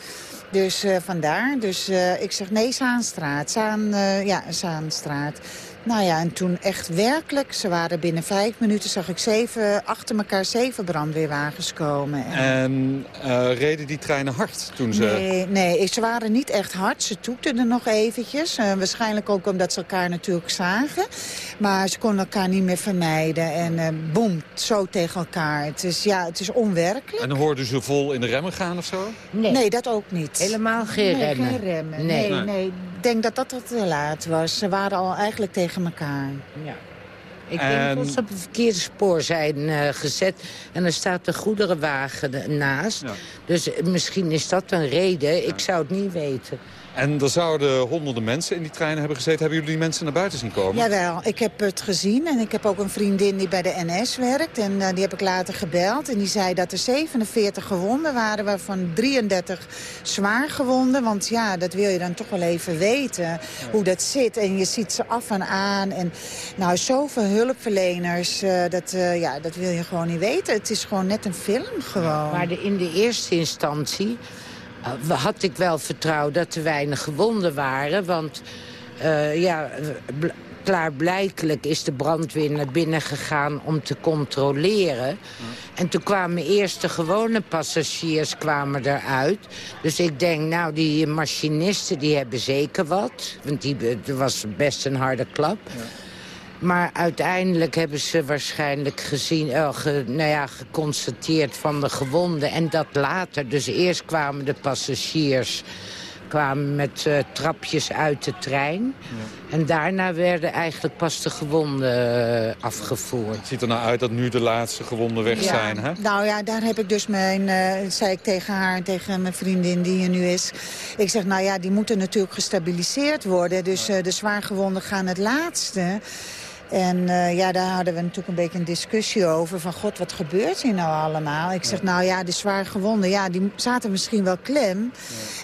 Dus eh, vandaar. Dus ik zeg, nee, Zaanstraat. Zaan, ja, Zaanstraat. Nou ja, en toen echt werkelijk, ze waren binnen vijf minuten... zag ik zeven, achter elkaar zeven brandweerwagens komen. En- En eh, reden die treinen hard toen ze... Nee, nee, ze waren niet echt hard. Ze toekten er nog eventjes. Eh, waarschijnlijk ook omdat ze elkaar natuurlijk zagen. Maar ze konden elkaar niet meer vermijden. En eh boem, zo tegen elkaar. Het is, ja, het is onwerkelijk. En hoorden ze vol in de remmen gaan of zo? Nee. dat ook niet. Helemaal geen nee, remmen. geen remmen. Nee. Nee, Nee. Denk dat dat te laat was. Ze waren al eigenlijk tegen elkaar. Ja. Ik denk dat ze op het verkeerde spoor zijn eh, gezet. En er staat een goederenwagen naast. Dus eh, misschien is dat een reden. Ik zou het niet weten. En er zouden honderden mensen in die treinen hebben gezeten. Hebben jullie die mensen naar buiten zien komen? Jawel, ik heb het gezien en ik heb ook een vriendin die bij de NS werkt. En eh, die heb ik later gebeld en die zei dat er 47 gewonden waren, waarvan 33 zwaar gewonden. Want ja, dat wil je dan toch wel even weten, hoe dat zit. En je ziet ze af en aan. En nou, zoveel hulpverleners, eh, dat, eh, ja, dat wil je gewoon niet weten. Het is gewoon net een film gewoon. Maar de, in de eerste instantie had ik wel vertrouwen dat er weinig gewonden waren. Want eh, ja, bl- klaarblijkelijk is de brandweer naar binnen gegaan om te controleren. En toen kwamen eerst de gewone passagiers kwamen eruit. Dus ik denk, nou, die machinisten die hebben zeker wat. Want die, er was best een harde klap. Maar uiteindelijk hebben ze waarschijnlijk gezien, eh, ge- nou ja, geconstateerd van de gewonden. En dat later. Dus eerst kwamen de passagiers kwamen met eh, trapjes uit de trein. En daarna werden eigenlijk pas de gewonden eh, afgevoerd. Het ziet er nou uit dat nu de laatste gewonden weg Ja, zijn, hè? Nou ja, daar heb ik dus mijn, eh, zei ik tegen haar en tegen mijn vriendin die hier nu is. Ik zeg, nou ja, die moeten natuurlijk gestabiliseerd worden. Dus eh, de zwaargewonden gaan het laatste. En eh, ja, daar hadden we natuurlijk een beetje een discussie over. Van god, wat gebeurt hier nou allemaal? Ik zeg, nou ja, de zwaargewonden, ja, die zaten misschien wel klem.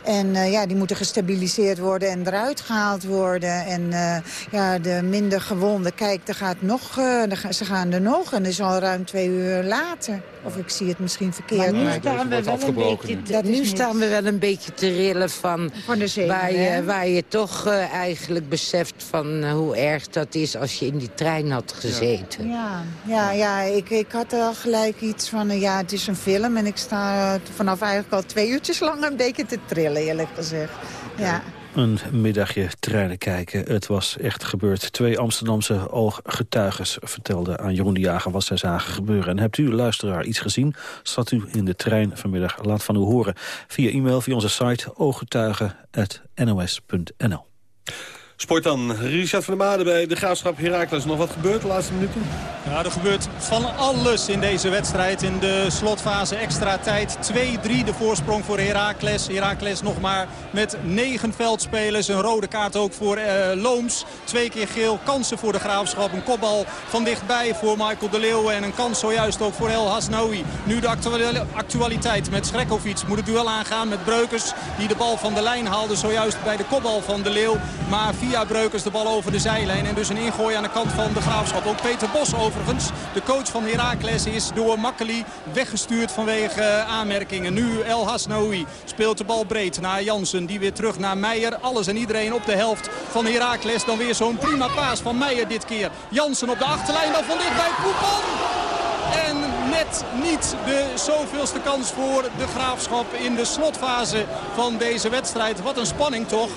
En eh, ja, die moeten gestabiliseerd worden en eruit gehaald worden. En eh, ja, de minder gewonden, kijk, er gaat nog, er ze gaan er nog. En dat is al ruim twee uur later. Of ik zie het misschien verkeerd. Maar nu, staan we, wel een beetje te, nu staan we wel een beetje te rillen van, zenuwen, waar, je, waar je toch eigenlijk beseft van hoe erg dat is als je in die trein had gezeten. Ja, ja, ja ik, ik had al gelijk iets van, eh, ja, het is een film. En ik sta eh, vanaf eigenlijk al twee uurtjes lang een beetje te trillen, eerlijk gezegd. Ja. Een middagje treinen kijken. Het was echt gebeurd. Twee Amsterdamse ooggetuigen vertelden aan Jeroen de Jager wat zij zagen gebeuren. En hebt u, luisteraar, iets gezien? Zat u in de trein vanmiddag? Laat van u horen. Via e-mail, via onze site ooggetuigen.nos.nl Sport dan. Richard van der Made bij de Graafschap Heracles. Nog wat gebeurd de laatste minuten? Ja, er gebeurt van alles in deze wedstrijd. In de slotfase extra tijd. 2-3 de voorsprong voor Heracles. Heracles nog maar met negen veldspelers. Een rode kaart ook voor eh, Looms. Twee keer geel. Kansen voor de Graafschap. Een kopbal van dichtbij voor Michael de Leeuw. En een kans zojuist ook voor El Hasnaoui. Nu de actuali- actualiteit met Schrekkovic. Moet het duel aangaan met Breukers. Die de bal van de lijn haalde zojuist bij de kopbal van de Leeuw. Maar Breukers de bal over de zijlijn. En dus een ingooi aan de kant van de Graafschap. Ook Peter Bos overigens. De coach van Heracles is door Makkeli weggestuurd vanwege eh, aanmerkingen. Nu El Hasnaoui speelt de bal breed naar Jansen. Die weer terug naar Meijer. Alles en iedereen op de helft van Heracles. Dan weer zo'n prima paas van Meijer dit keer. Jansen op de achterlijn. Dan van dichtbij Poepan. En net niet de zoveelste kans voor de Graafschap in de slotfase van deze wedstrijd. Wat een spanning toch.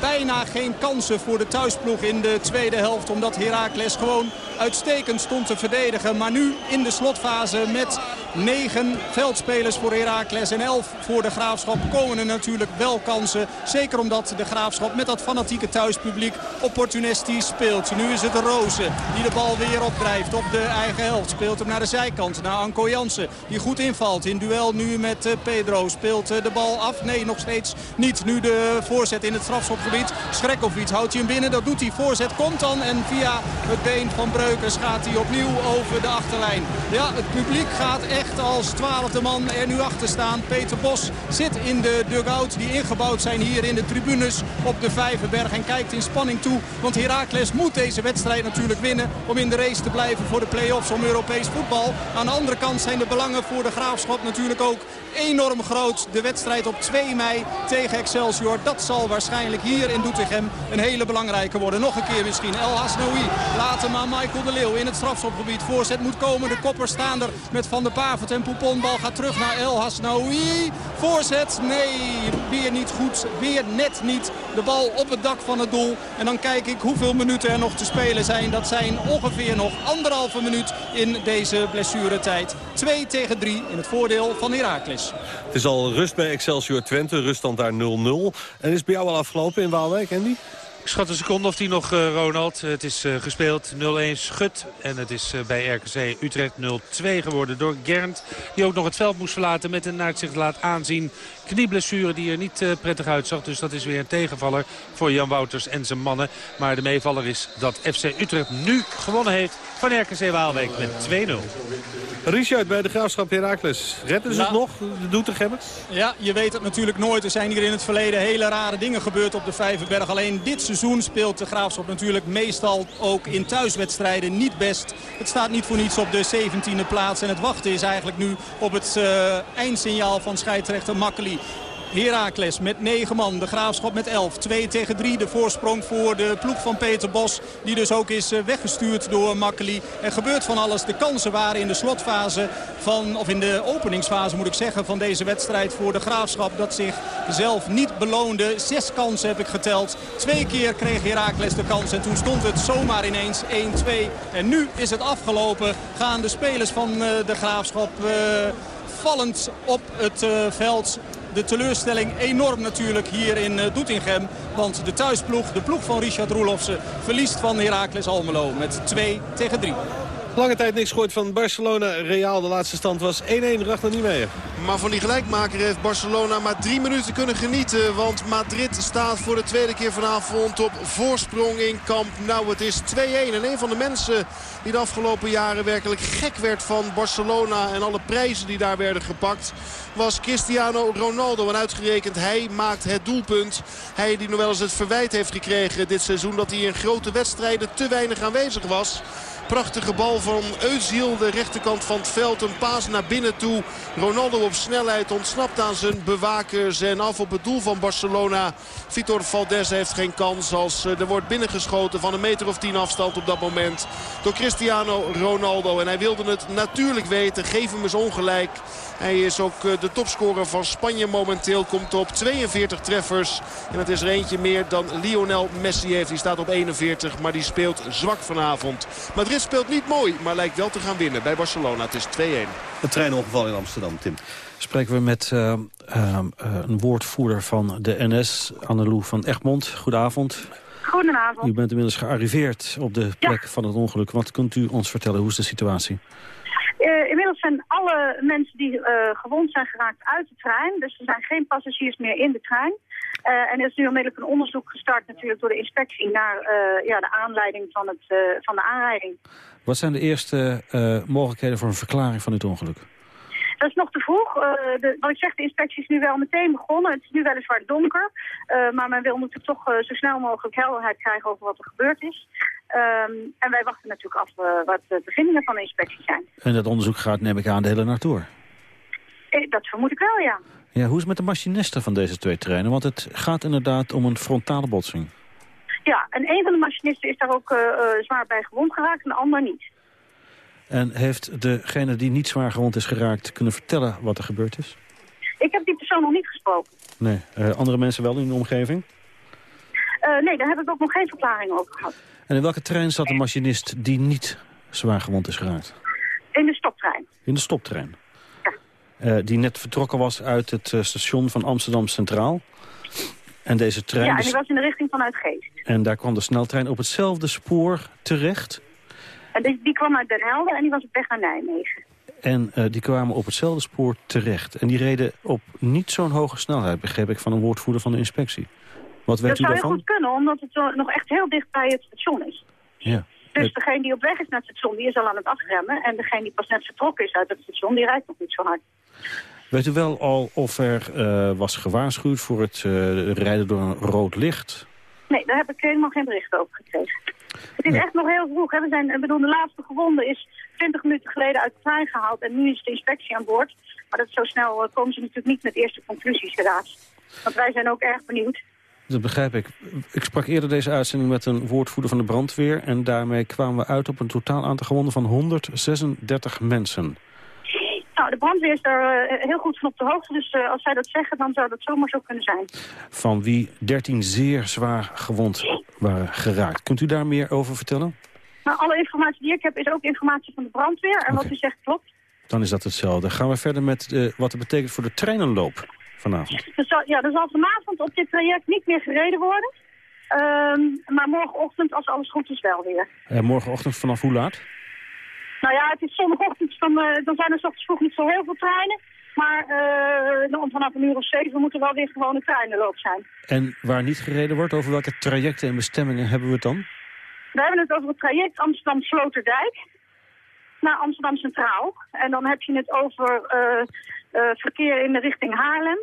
Bijna geen kansen voor de thuisploeg in de tweede helft. Omdat Heracles gewoon uitstekend stond te verdedigen. Maar nu in de slotfase met negen veldspelers voor Heracles en elf voor de Graafschap komen er natuurlijk wel kansen. Zeker omdat de Graafschap met dat fanatieke thuispubliek opportunistisch speelt. Nu is het Rozen die de bal weer opdrijft op de eigen helft. Speelt hem naar de zijkant, naar Anko Jansen. Die goed invalt in duel nu met eh, Pedro. Speelt eh, de bal af? Nee, nog steeds niet. Nu de voorzet in het strafschopgebied. Schrekkovic houdt hij hem binnen. Dat doet hij. Voorzet komt dan. En via het been van Breukers gaat hij opnieuw over de achterlijn. Ja, het publiek gaat echt als twaalfde man er nu achter staan. Peter Bos zit in de dugout die ingebouwd zijn hier in de tribunes op de Vijverberg. En kijkt in spanning toe. Want Heracles moet deze wedstrijd natuurlijk winnen om in de race te blijven voor de play-offs om Europees voetbal. Aan de andere kant zijn de belangen voor de Graafschap natuurlijk ook enorm groot. De wedstrijd op 2 mei tegen Excelsior. Dat zal waarschijnlijk hier in Doetinchem een hele belangrijke worden. Nog een keer misschien. El Hasnoui laat hem aan Michael de Leeuw in het strafschopgebied. Voorzet moet komen. De koppers staan er met Van der Pavert en Poupon. Bal gaat terug naar El Hasnoui. Voorzet. Nee, weer niet goed. Weer net niet. De bal op het dak van het doel. En dan kijk ik hoeveel minuten er nog te spelen zijn. Dat zijn ongeveer nog anderhalve minuut in deze blessuretijd. 2 tegen 3 in het voordeel van Heracles. Het is al rust bij Excelsior Twente. Ruststand daar 0-0. En is bij jou al afgelopen in Waalwijk, Andy? Ik schat een seconde of die nog, uh, Ronald. Het is uh, gespeeld 0-1 Schut. En het is uh, bij RKC Utrecht 0-2 geworden door Gernt. Die ook nog het veld moest verlaten met een zich laat aanzien knieblessure die er niet uh, prettig uitzag. Dus dat is weer een tegenvaller voor Jan Wouters en zijn mannen. Maar de meevaller is dat FC Utrecht nu gewonnen heeft van RKC Waalwijk met 2-0. Richard bij de Graafschap Heracles. Redden ze het nog, de Doetinchemmers? Ja, je weet het natuurlijk nooit. Er zijn hier in het verleden hele rare dingen gebeurd op de Vijverberg. Alleen dit seizoen speelt de Graafschap natuurlijk meestal ook in thuiswedstrijden niet best. Het staat niet voor niets op de 17e plaats. En het wachten is eigenlijk nu op het uh, eindsignaal van scheidsrechter Makkeli. Heracles met 9 man. De Graafschap met 11. 2 tegen 3. De voorsprong voor de ploeg van Peter Bos. Die dus ook is weggestuurd door Makkeli. Er gebeurt van alles. De kansen waren in de slotfase van, of in de openingsfase moet ik zeggen, van deze wedstrijd voor de Graafschap. Dat zich zelf niet beloonde. Zes kansen heb ik geteld. Twee keer kreeg Heracles de kans. En toen stond het zomaar ineens 1-2. En nu is het afgelopen. Gaan de spelers van de Graafschap... Uh, vallend op het veld de teleurstelling enorm natuurlijk hier in uh, Doetinchem. Want de thuisploeg, de ploeg van Richard Roelofsen, verliest van Heracles Almelo met 2 tegen 3. Lange tijd niks gehoord van Barcelona. Real, de laatste stand was 1-1. Rachter niet mee. Maar van die gelijkmaker heeft Barcelona maar drie minuten kunnen genieten. Want Madrid staat voor de tweede keer vanavond op voorsprong in Camp Nou. Het is 2-1. En een van de mensen die de afgelopen jaren werkelijk gek werd van Barcelona... en alle prijzen die daar werden gepakt was Cristiano Ronaldo. En uitgerekend hij maakt het doelpunt. Hij die nog wel eens het verwijt heeft gekregen dit seizoen... dat hij in grote wedstrijden te weinig aanwezig was. Prachtige bal van Eusiel, de rechterkant van het veld. Een paas naar binnen toe. Ronaldo op snelheid ontsnapt aan zijn bewakers. En af op het doel van Barcelona. Vitor Valdes heeft geen kans als er wordt binnengeschoten van een meter of tien afstand op dat moment. Door Cristiano Ronaldo. En hij wilde het natuurlijk weten. Geef hem eens ongelijk. Hij is ook de topscorer van Spanje momenteel. Komt op 42 treffers. En het is er eentje meer dan Lionel Messi heeft. Die staat op 41, maar die speelt zwak vanavond. Madrid speelt niet mooi, maar lijkt wel te gaan winnen bij Barcelona. Het is 2-1. Het treinongeval in Amsterdam, Tim. Spreken we met uh, uh, een woordvoerder van de NS, Annelou van Egmond. Goedenavond. Goedenavond. U bent inmiddels gearriveerd op de plek ja. van het ongeluk. Wat kunt u ons vertellen? Hoe is de situatie? Uh, inmiddels zijn mensen die uh, gewond zijn geraakt uit de trein. Dus er zijn geen passagiers meer in de trein. Uh, en er is nu onmiddellijk een onderzoek gestart natuurlijk door de inspectie naar ja, de aanleiding van, het, van de aanrijding. Wat zijn de eerste mogelijkheden voor een verklaring van dit ongeluk? Dat is nog te vroeg. Uh, de, wat ik zeg, de inspectie is nu wel meteen begonnen. Het is nu weliswaar donker. Uh, maar men wil natuurlijk toch uh, zo snel mogelijk helderheid krijgen over wat er gebeurd is. Um, en wij wachten natuurlijk af wat de bevindingen van de inspectie zijn. En dat onderzoek gaat, neem ik aan, de hele nacht door? Dat vermoed ik wel, ja. Ja, hoe is het met de machinisten van deze twee treinen? Want het gaat inderdaad om een frontale botsing. Ja, en een van de machinisten is daar ook zwaar bij gewond geraakt en de ander niet. En heeft degene die niet zwaar gewond is geraakt kunnen vertellen wat er gebeurd is? Ik heb die persoon nog niet gesproken. Nee. Uh, andere mensen wel in de omgeving? Uh, nee, daar heb ik ook nog geen verklaring over gehad. En in welke trein zat de machinist die niet zwaar gewond is geraakt? In de stoptrein. In de stoptrein? Ja. Uh, die net vertrokken was uit het station van Amsterdam Centraal. En deze trein... Ja, en die was in de richting vanuit Geest. En daar kwam de sneltrein op hetzelfde spoor terecht? En die, die kwam uit Den Helder en die was op weg naar Nijmegen. En uh, die kwamen op hetzelfde spoor terecht. En die reden op niet zo'n hoge snelheid, begreep ik van een woordvoerder van de inspectie. Wat weet dat u daarvan? Dat zou heel goed kunnen, omdat het zo, nog echt heel dicht bij het station is. Ja. Dus degene die op weg is naar het station, die is al aan het afremmen. En degene die pas net vertrokken is uit het station, die rijdt nog niet zo hard. Weet u wel al of er uh, was gewaarschuwd voor het uh, rijden door een rood licht? Nee, daar heb ik helemaal geen bericht over gekregen. Het is echt nog heel vroeg. Hè. We zijn, ik bedoel, de laatste gewonde is 20 minuten geleden uit de trein gehaald. En nu is de inspectie aan boord. Maar dat zo snel uh, komen ze natuurlijk niet met eerste conclusies helaas. Want wij zijn ook erg benieuwd. Dat begrijp ik. Ik sprak eerder deze uitzending met een woordvoerder van de brandweer. En daarmee kwamen we uit op een totaal aantal gewonden van 136 mensen. Nou, de brandweer is daar uh, heel goed van op de hoogte. Dus uh, als zij dat zeggen, dan zou dat zomaar zo kunnen zijn. Van wie 13 zeer zwaar gewond waren geraakt. Kunt u daar meer over vertellen? Nou, alle informatie die ik heb is ook informatie van de brandweer. En okay. wat u zegt klopt. Dan is dat hetzelfde. Gaan we verder met uh, wat het betekent voor de treinenloop vanavond. Dus, ja, er zal vanavond op dit traject niet meer gereden worden. Um, maar morgenochtend, als alles goed is, wel weer. En morgenochtend vanaf hoe laat? Nou ja, het is zondagochtend, dan, uh, dan zijn er ochtends vroeg niet zo heel veel treinen. Maar dan vanaf een uur of zeven moeten wel weer gewone treinenloop zijn. En waar niet gereden wordt, over welke trajecten en bestemmingen hebben we het dan? We hebben het over het traject Amsterdam-Sloterdijk naar Amsterdam Centraal. En dan heb je het over uh, uh, verkeer in de richting Haarlem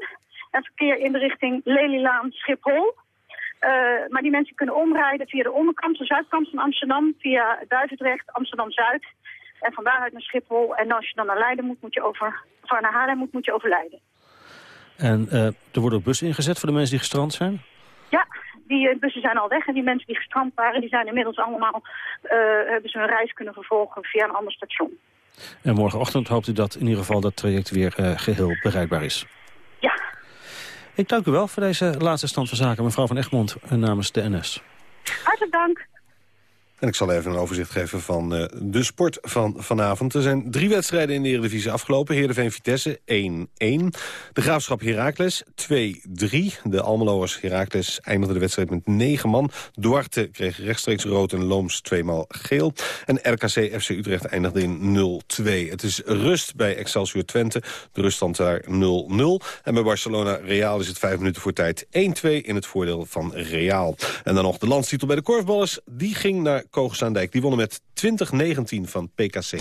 en verkeer in de richting Lelylaan Schiphol. Uh, maar die mensen kunnen omrijden via de onderkant, de zuidkant van Amsterdam, via Duivendrecht, Amsterdam-Zuid. En van daaruit naar Schiphol. En als je dan naar Leiden moet, moet je over, of naar Haarlem moet, moet je over Leiden. En uh, er worden ook bussen ingezet voor de mensen die gestrand zijn? Ja, die uh, bussen zijn al weg. En die mensen die gestrand waren, die zijn inmiddels allemaal... Uh, hebben ze hun reis kunnen vervolgen via een ander station. En morgenochtend hoopt u dat in ieder geval dat traject weer geheel bereikbaar is? Ja. Ik dank u wel voor deze laatste stand van zaken, mevrouw van Egmond, namens de NS. Hartelijk dank. En ik zal even een overzicht geven van uh, de sport van vanavond. Er zijn drie wedstrijden in de Eredivisie afgelopen. Heerenveen-Vitesse 1-1. De Graafschap Heracles 2-3. De Almeloers Heracles eindigde de wedstrijd met 9 man. Duarte kreeg rechtstreeks rood en Looms tweemaal geel. En RKC FC Utrecht eindigde in 0-2. Het is rust bij Excelsior Twente. De ruststand daar 0-0. En bij Barcelona Real is het 5 minuten voor tijd 1-2 in het voordeel van Real. En dan nog de landstitel bij de korfballers. Die ging naar Koogsaandijk. Die wonnen met 2019 van PKC.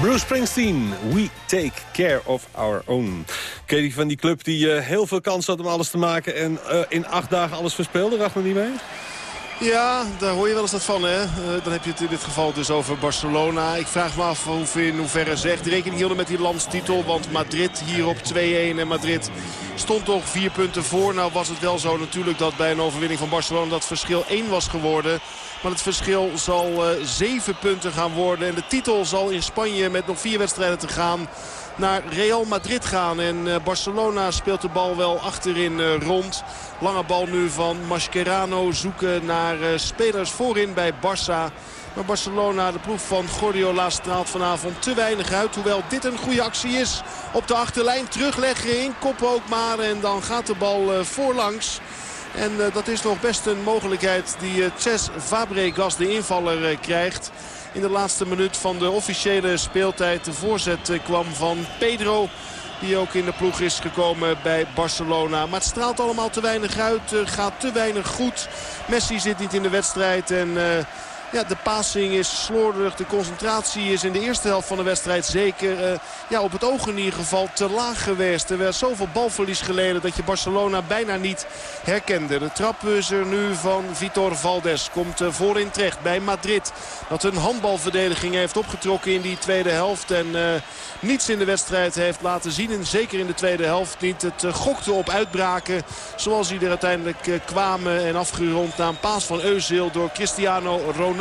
Bruce Springsteen, We Take Care of Our Own. Katie van die club die eh, heel veel kans had om alles te maken... en eh, in acht dagen alles verspeelde, racht me niet mee? Ja, daar hoor je wel eens dat van. Hè? Eh, dan heb je het in dit geval dus over Barcelona. Ik vraag me af hoe, in hoeverre ze echt rekening hielden met die landstitel. Want Madrid hier op 2-1 en Madrid stond toch vier punten voor. Nou was het wel zo natuurlijk dat bij een overwinning van Barcelona dat verschil 1 was geworden. Maar het verschil zal eh, zeven punten gaan worden. En de titel zal in Spanje met nog vier wedstrijden te gaan naar Real Madrid gaan. En eh, Barcelona speelt de bal wel achterin eh, rond. Lange bal nu van Mascherano zoeken naar eh, spelers voorin bij Barça. Maar Barcelona, de ploeg van Guardiola, straalt vanavond te weinig uit. Hoewel dit een goede actie is. Op de achterlijn terugleggen in kop ook maar. En dan gaat de bal voorlangs. En dat is nog best een mogelijkheid die Cesc Fabregas, de invaller, krijgt. In de laatste minuut van de officiële speeltijd. De voorzet eh, kwam van Pedro. Die ook in de ploeg is gekomen bij Barcelona. Maar het straalt allemaal te weinig uit. eh, gaat te weinig goed. Messi zit niet in de wedstrijd. En eh, ja, de passing is slordig. De concentratie is in de eerste helft van de wedstrijd zeker eh, ja, op het oog in ieder geval te laag geweest. Er werd zoveel balverlies geleden dat je Barcelona bijna niet herkende. De trap is er nu van Vitor Valdes. Komt eh, voorin terecht bij Madrid. Dat een handbalverdediging heeft opgetrokken in die tweede helft. En eh, niets in de wedstrijd heeft laten zien. En zeker in de tweede helft niet. Het eh, gokte op uitbraken. Zoals die er uiteindelijk kwamen. En afgerond na een paas van Eusil door Cristiano Ronaldo.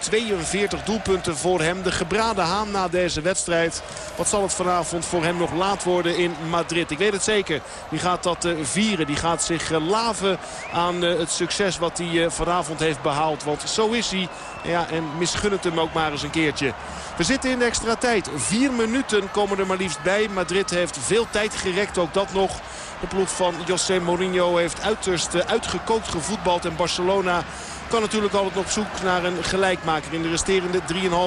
42 doelpunten voor hem. De gebraden haan na deze wedstrijd. Wat zal het vanavond voor hem nog laat worden in Madrid? Ik weet het zeker. Die gaat dat eh, vieren. Die gaat zich eh, laven aan eh, het succes wat hij vanavond heeft behaald. Want zo is hij. Ja, en misgun het hem ook maar eens een keertje. We zitten in de extra tijd. Vier minuten komen er maar liefst bij. Madrid heeft veel tijd gerekt. Ook dat nog. De ploeg van José Mourinho heeft uiterst eh, uitgekookt gevoetbald. En Barcelona kan natuurlijk altijd op zoek naar een gelijkmaker in de resterende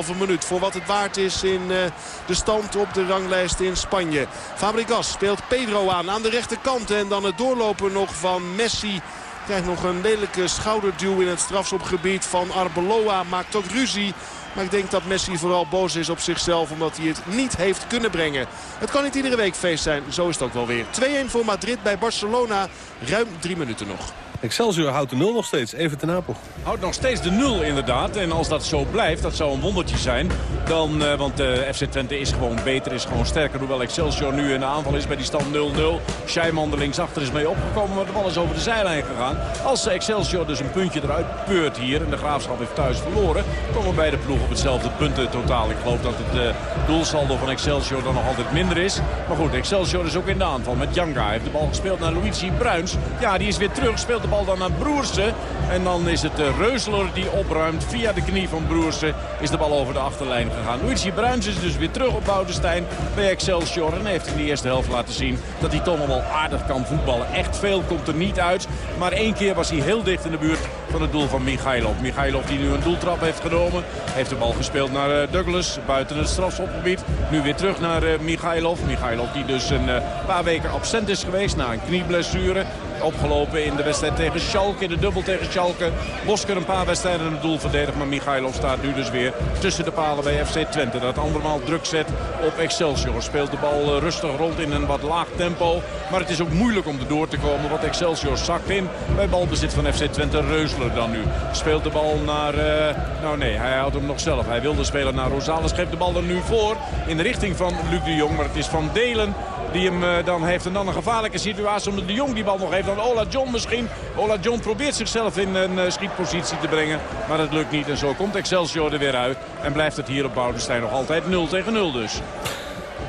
3,5 minuut. Voor wat het waard is in eh, de stand op de ranglijst in Spanje. Fabregas speelt Pedro aan aan de rechterkant. En dan het doorlopen nog van Messi. Krijgt nog een lelijke schouderduw in het strafschopgebied van Arbeloa. Maakt ook ruzie. Maar ik denk dat Messi vooral boos is op zichzelf omdat hij het niet heeft kunnen brengen. Het kan niet iedere week feest zijn. Zo is het ook wel weer. 2-1 voor Madrid bij Barcelona. Ruim drie minuten nog. Excelsior houdt de nul nog steeds, even ten Napel. Houdt nog steeds de nul inderdaad. En als dat zo blijft, dat zou een wondertje zijn. Dan, eh, want uh, FC Twente is gewoon beter, is gewoon sterker. Hoewel Excelsior nu in de aanval is bij die stand 0-0. Scheiman er linksachter is mee opgekomen, maar de bal is over de zijlijn gegaan. Als Excelsior dus een puntje eruit peurt hier en de Graafschap heeft thuis verloren... komen beide ploegen op hetzelfde puntentotaal. Ik geloof dat het uh, doelsaldo van Excelsior dan nog altijd minder is. Maar goed, Excelsior is ook in de aanval met Janga. Heeft de bal gespeeld naar Luigi Bruins. Ja, die is weer terug, speelt de bal dan naar Broersen. En dan is het de Reuseler die opruimt. Via de knie van Broersen is de bal over de achterlijn gegaan. Luigi Bruins is dus weer terug op Boudestein bij Excelsior. En heeft in de eerste helft laten zien dat hij toch nog wel aardig kan voetballen. Echt veel komt er niet uit. Maar één keer was hij heel dicht in de buurt van het doel van Michailov. Michailov die nu een doeltrap heeft genomen. Heeft de bal gespeeld naar uh, Douglas buiten het strafschopgebied. Nu weer terug naar uh, Michailov. Michailov die dus een paar weken absent is geweest na een knieblessure. Opgelopen in de wedstrijd tegen Schalke. In de dubbel tegen Schalke. Bosker een paar wedstrijden in het doel verdedigd. Maar Michailov staat nu dus weer tussen de palen bij FC Twente. Dat andermaal druk zet op Excelsior. Speelt de bal rustig rond in een wat laag tempo. Maar het is ook moeilijk om er door te komen. Want Excelsior zakt in bij balbezit van FC Twente. Reusler dan nu. Speelt de bal naar... Uh, nou nee, hij houdt hem nog zelf. Hij wilde spelen naar Rosales. Geeft de bal er nu voor in de richting van Luc de Jong. Maar het is Van Delen die hem uh, dan heeft. En dan een gevaarlijke situatie omdat de Jong die bal nog heeft. Dan Ola John misschien. Ola John probeert zichzelf in een uh, schietpositie te brengen. Maar dat lukt niet. En zo komt Excelsior er weer uit. En blijft het hier op Boudenstein nog altijd 0 tegen 0 dus.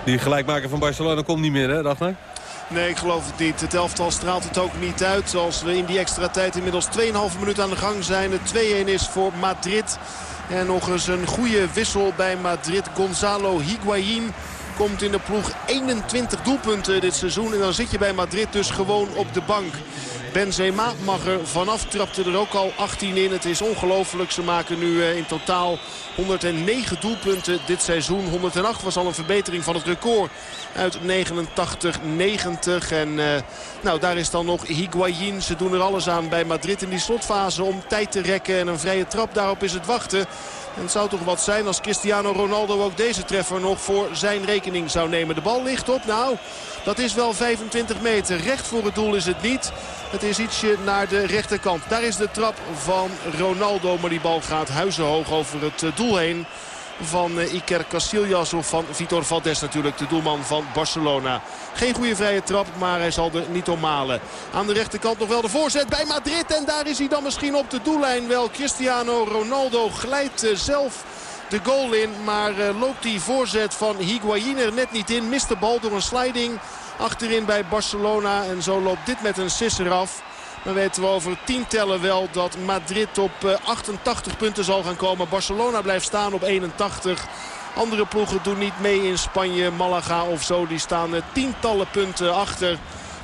Die gelijkmaker van Barcelona komt niet meer hè, Daphne? Nee, ik geloof het niet. Het elftal straalt het ook niet uit. Als we in die extra tijd inmiddels 2,5 minuten aan de gang zijn. Het 2-1 is voor Madrid. En nog eens een goede wissel bij Madrid. Gonzalo Higuain komt in de ploeg 21 doelpunten dit seizoen. En dan zit je bij Madrid dus gewoon op de bank. Benzema mag er vanaf, trapte er ook al 18 in. Het is ongelooflijk. Ze maken nu eh, in totaal 109 doelpunten dit seizoen. 108 was al een verbetering van het record uit 89-90. En uh, nou, daar is dan nog Higuain. Ze doen er alles aan bij Madrid in die slotfase om tijd te rekken. En een vrije trap, daarop is het wachten. En het zou toch wat zijn als Cristiano Ronaldo ook deze treffer nog voor zijn rekening zou nemen. De bal ligt op. Nou, dat is wel 25 meter. Recht voor het doel is het niet. Het is ietsje naar de rechterkant. Daar is de trap van Ronaldo. Maar die bal gaat huizenhoog over het eh, doel heen van eh, Iker Casillas of van Vitor Valdes natuurlijk, de doelman van Barcelona. Geen goede vrije trap, maar hij zal er niet om malen. Aan de rechterkant nog wel de voorzet bij Madrid. En daar is hij dan misschien op de doellijn wel. Cristiano Ronaldo glijdt eh, zelf de goal in. Maar loopt die voorzet van Higuain er net niet in. Mist de bal door een sliding achterin bij Barcelona. En zo loopt dit met een sisser af. Dan weten we over tien tellen wel dat Madrid op 88 eh, punten zal gaan komen. Barcelona blijft staan op 81. Andere ploegen doen niet mee in Spanje, Malaga of zo. Die staan eh, tientallen punten achter.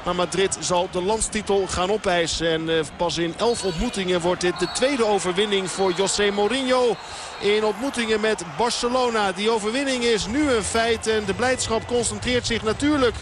Maar Madrid zal de landstitel gaan opeisen. En uh, pas in elf ontmoetingen wordt dit de tweede overwinning voor José Mourinho. In ontmoetingen met Barcelona. Die overwinning is nu een feit. En de blijdschap concentreert zich natuurlijk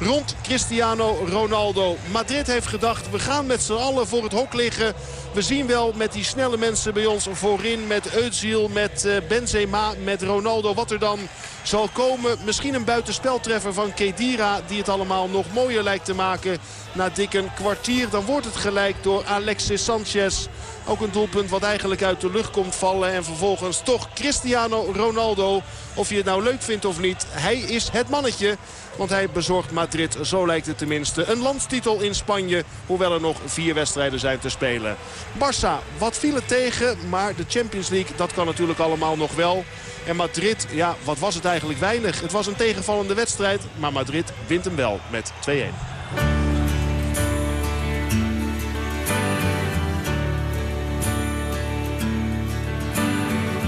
rond Cristiano Ronaldo. Madrid heeft gedacht, we gaan met z'n allen voor het hok liggen. We zien wel met die snelle mensen bij ons voorin. Met Özil, met eh, Benzema, met Ronaldo. Wat er dan zal komen. Misschien een buitenspeltreffer van Kedira. Die het allemaal nog mooier lijkt te maken. Na dik een kwartier. Dan wordt het gelijk door Alexis Sanchez. Ook een doelpunt wat eigenlijk uit de lucht komt vallen. En vervolgens toch Cristiano Ronaldo. Of je het nou leuk vindt of niet. Hij is het mannetje. Want hij bezorgt Madrid, zo lijkt het tenminste, een landstitel in Spanje. Hoewel er nog vier wedstrijden zijn te spelen. Barça, wat viel het tegen, maar de Champions League, dat kan natuurlijk allemaal nog wel. En Madrid, ja, wat was het eigenlijk weinig. Het was een tegenvallende wedstrijd, maar Madrid wint hem wel met 2-1.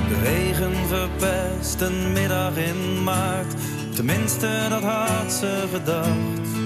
De regen verpest een middag in maart Tenminste, dat had ze gedacht.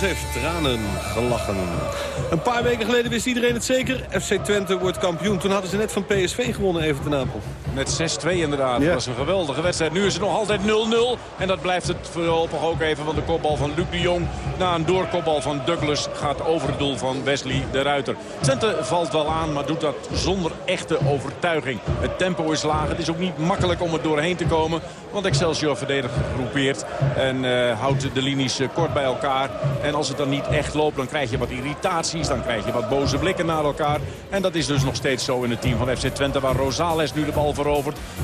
Meeuwis heeft tranen gelachen. Een paar weken geleden wist iedereen het zeker. FC Twente wordt kampioen. Toen hadden ze net van PSV gewonnen even ten Apel. Met 6-2 inderdaad. Dat was een geweldige wedstrijd. Nu is het nog altijd 0-0. En dat blijft het voorlopig ook even. Want de kopbal van Luc de Jong na een doorkopbal van Douglas gaat over het doel van Wesley de Ruiter. Twente valt wel aan, maar doet dat zonder echte overtuiging. Het tempo is laag. Het is ook niet makkelijk om er doorheen te komen. Want Excelsior verdedigt gegroepeerd. En uh, houdt de linies uh, kort bij elkaar. En als het dan niet echt loopt, dan krijg je wat irritaties. Dan krijg je wat boze blikken naar elkaar. En dat is dus nog steeds zo in het team van FC Twente. Waar Rosales nu de bal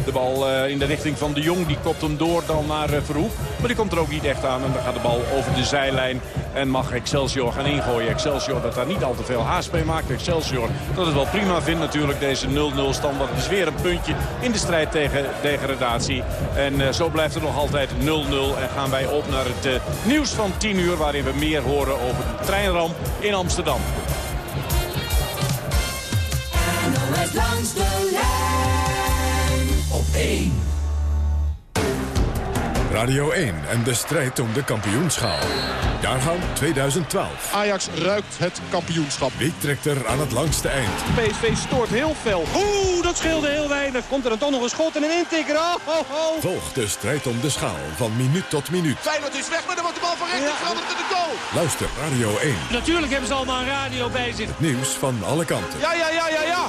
De bal uh, in de richting van de Jong. Die kopt hem door dan naar Verhoek. Maar die komt er ook niet echt aan. En dan gaat de bal over de zijlijn. En mag Excelsior gaan ingooien. Excelsior dat daar niet al te veel haast mee maakt. Excelsior dat het wel prima vindt natuurlijk. Deze 0-0 stand. Dat is weer een puntje in de strijd tegen degradatie. En uh, zo blijft het nog altijd 0-0. En gaan wij op naar het nieuws van 10 uur. Waarin we meer horen over de treinramp in Amsterdam. 1. Radio 1 en de strijd om de kampioenschaal. Jaargang 2012. Ajax ruikt het kampioenschap. Wie trekt er aan het langste eind? PSV stoort heel fel. Oeh, dat scheelde heel weinig. Komt er dan toch nog een schot en een intikker? Oh, oh, oh. Volg de strijd om de schaal van minuut tot minuut. Feyenoord is weg, maar dan wordt de bal van rechts ja. veranderd in de goal. Luister Radio 1. Natuurlijk hebben ze allemaal een radio bij zich. Het nieuws van alle kanten. Ja, ja, ja, ja, ja.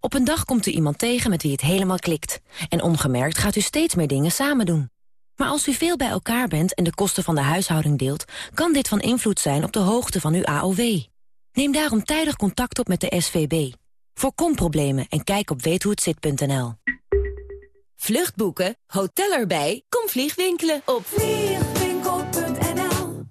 Op een dag komt u iemand tegen met wie het helemaal klikt. En ongemerkt gaat u steeds meer dingen samen doen. Maar als u veel bij elkaar bent en de kosten van de huishouding deelt... kan dit van invloed zijn op de hoogte van uw AOW. Neem daarom tijdig contact op met de SVB. Voorkom problemen en kijk op weethohetzit.nl. Vluchtboeken, hotel erbij, kom vliegwinkelen op vliegwinkel.nl.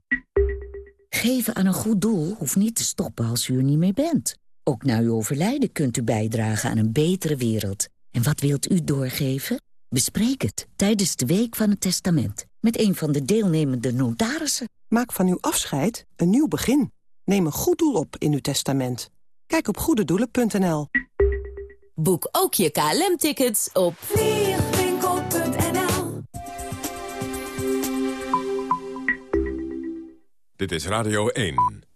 Geven aan een goed doel hoeft niet te stoppen als u er niet meer bent. Ook na uw overlijden kunt u bijdragen aan een betere wereld. En wat wilt u doorgeven? Bespreek het tijdens de Week van het Testament... met een van de deelnemende notarissen. Maak van uw afscheid een nieuw begin. Neem een goed doel op in uw testament. Kijk op goededoelen.nl. Boek ook je KLM-tickets op vliegwinkel.nl. Dit is Radio 1.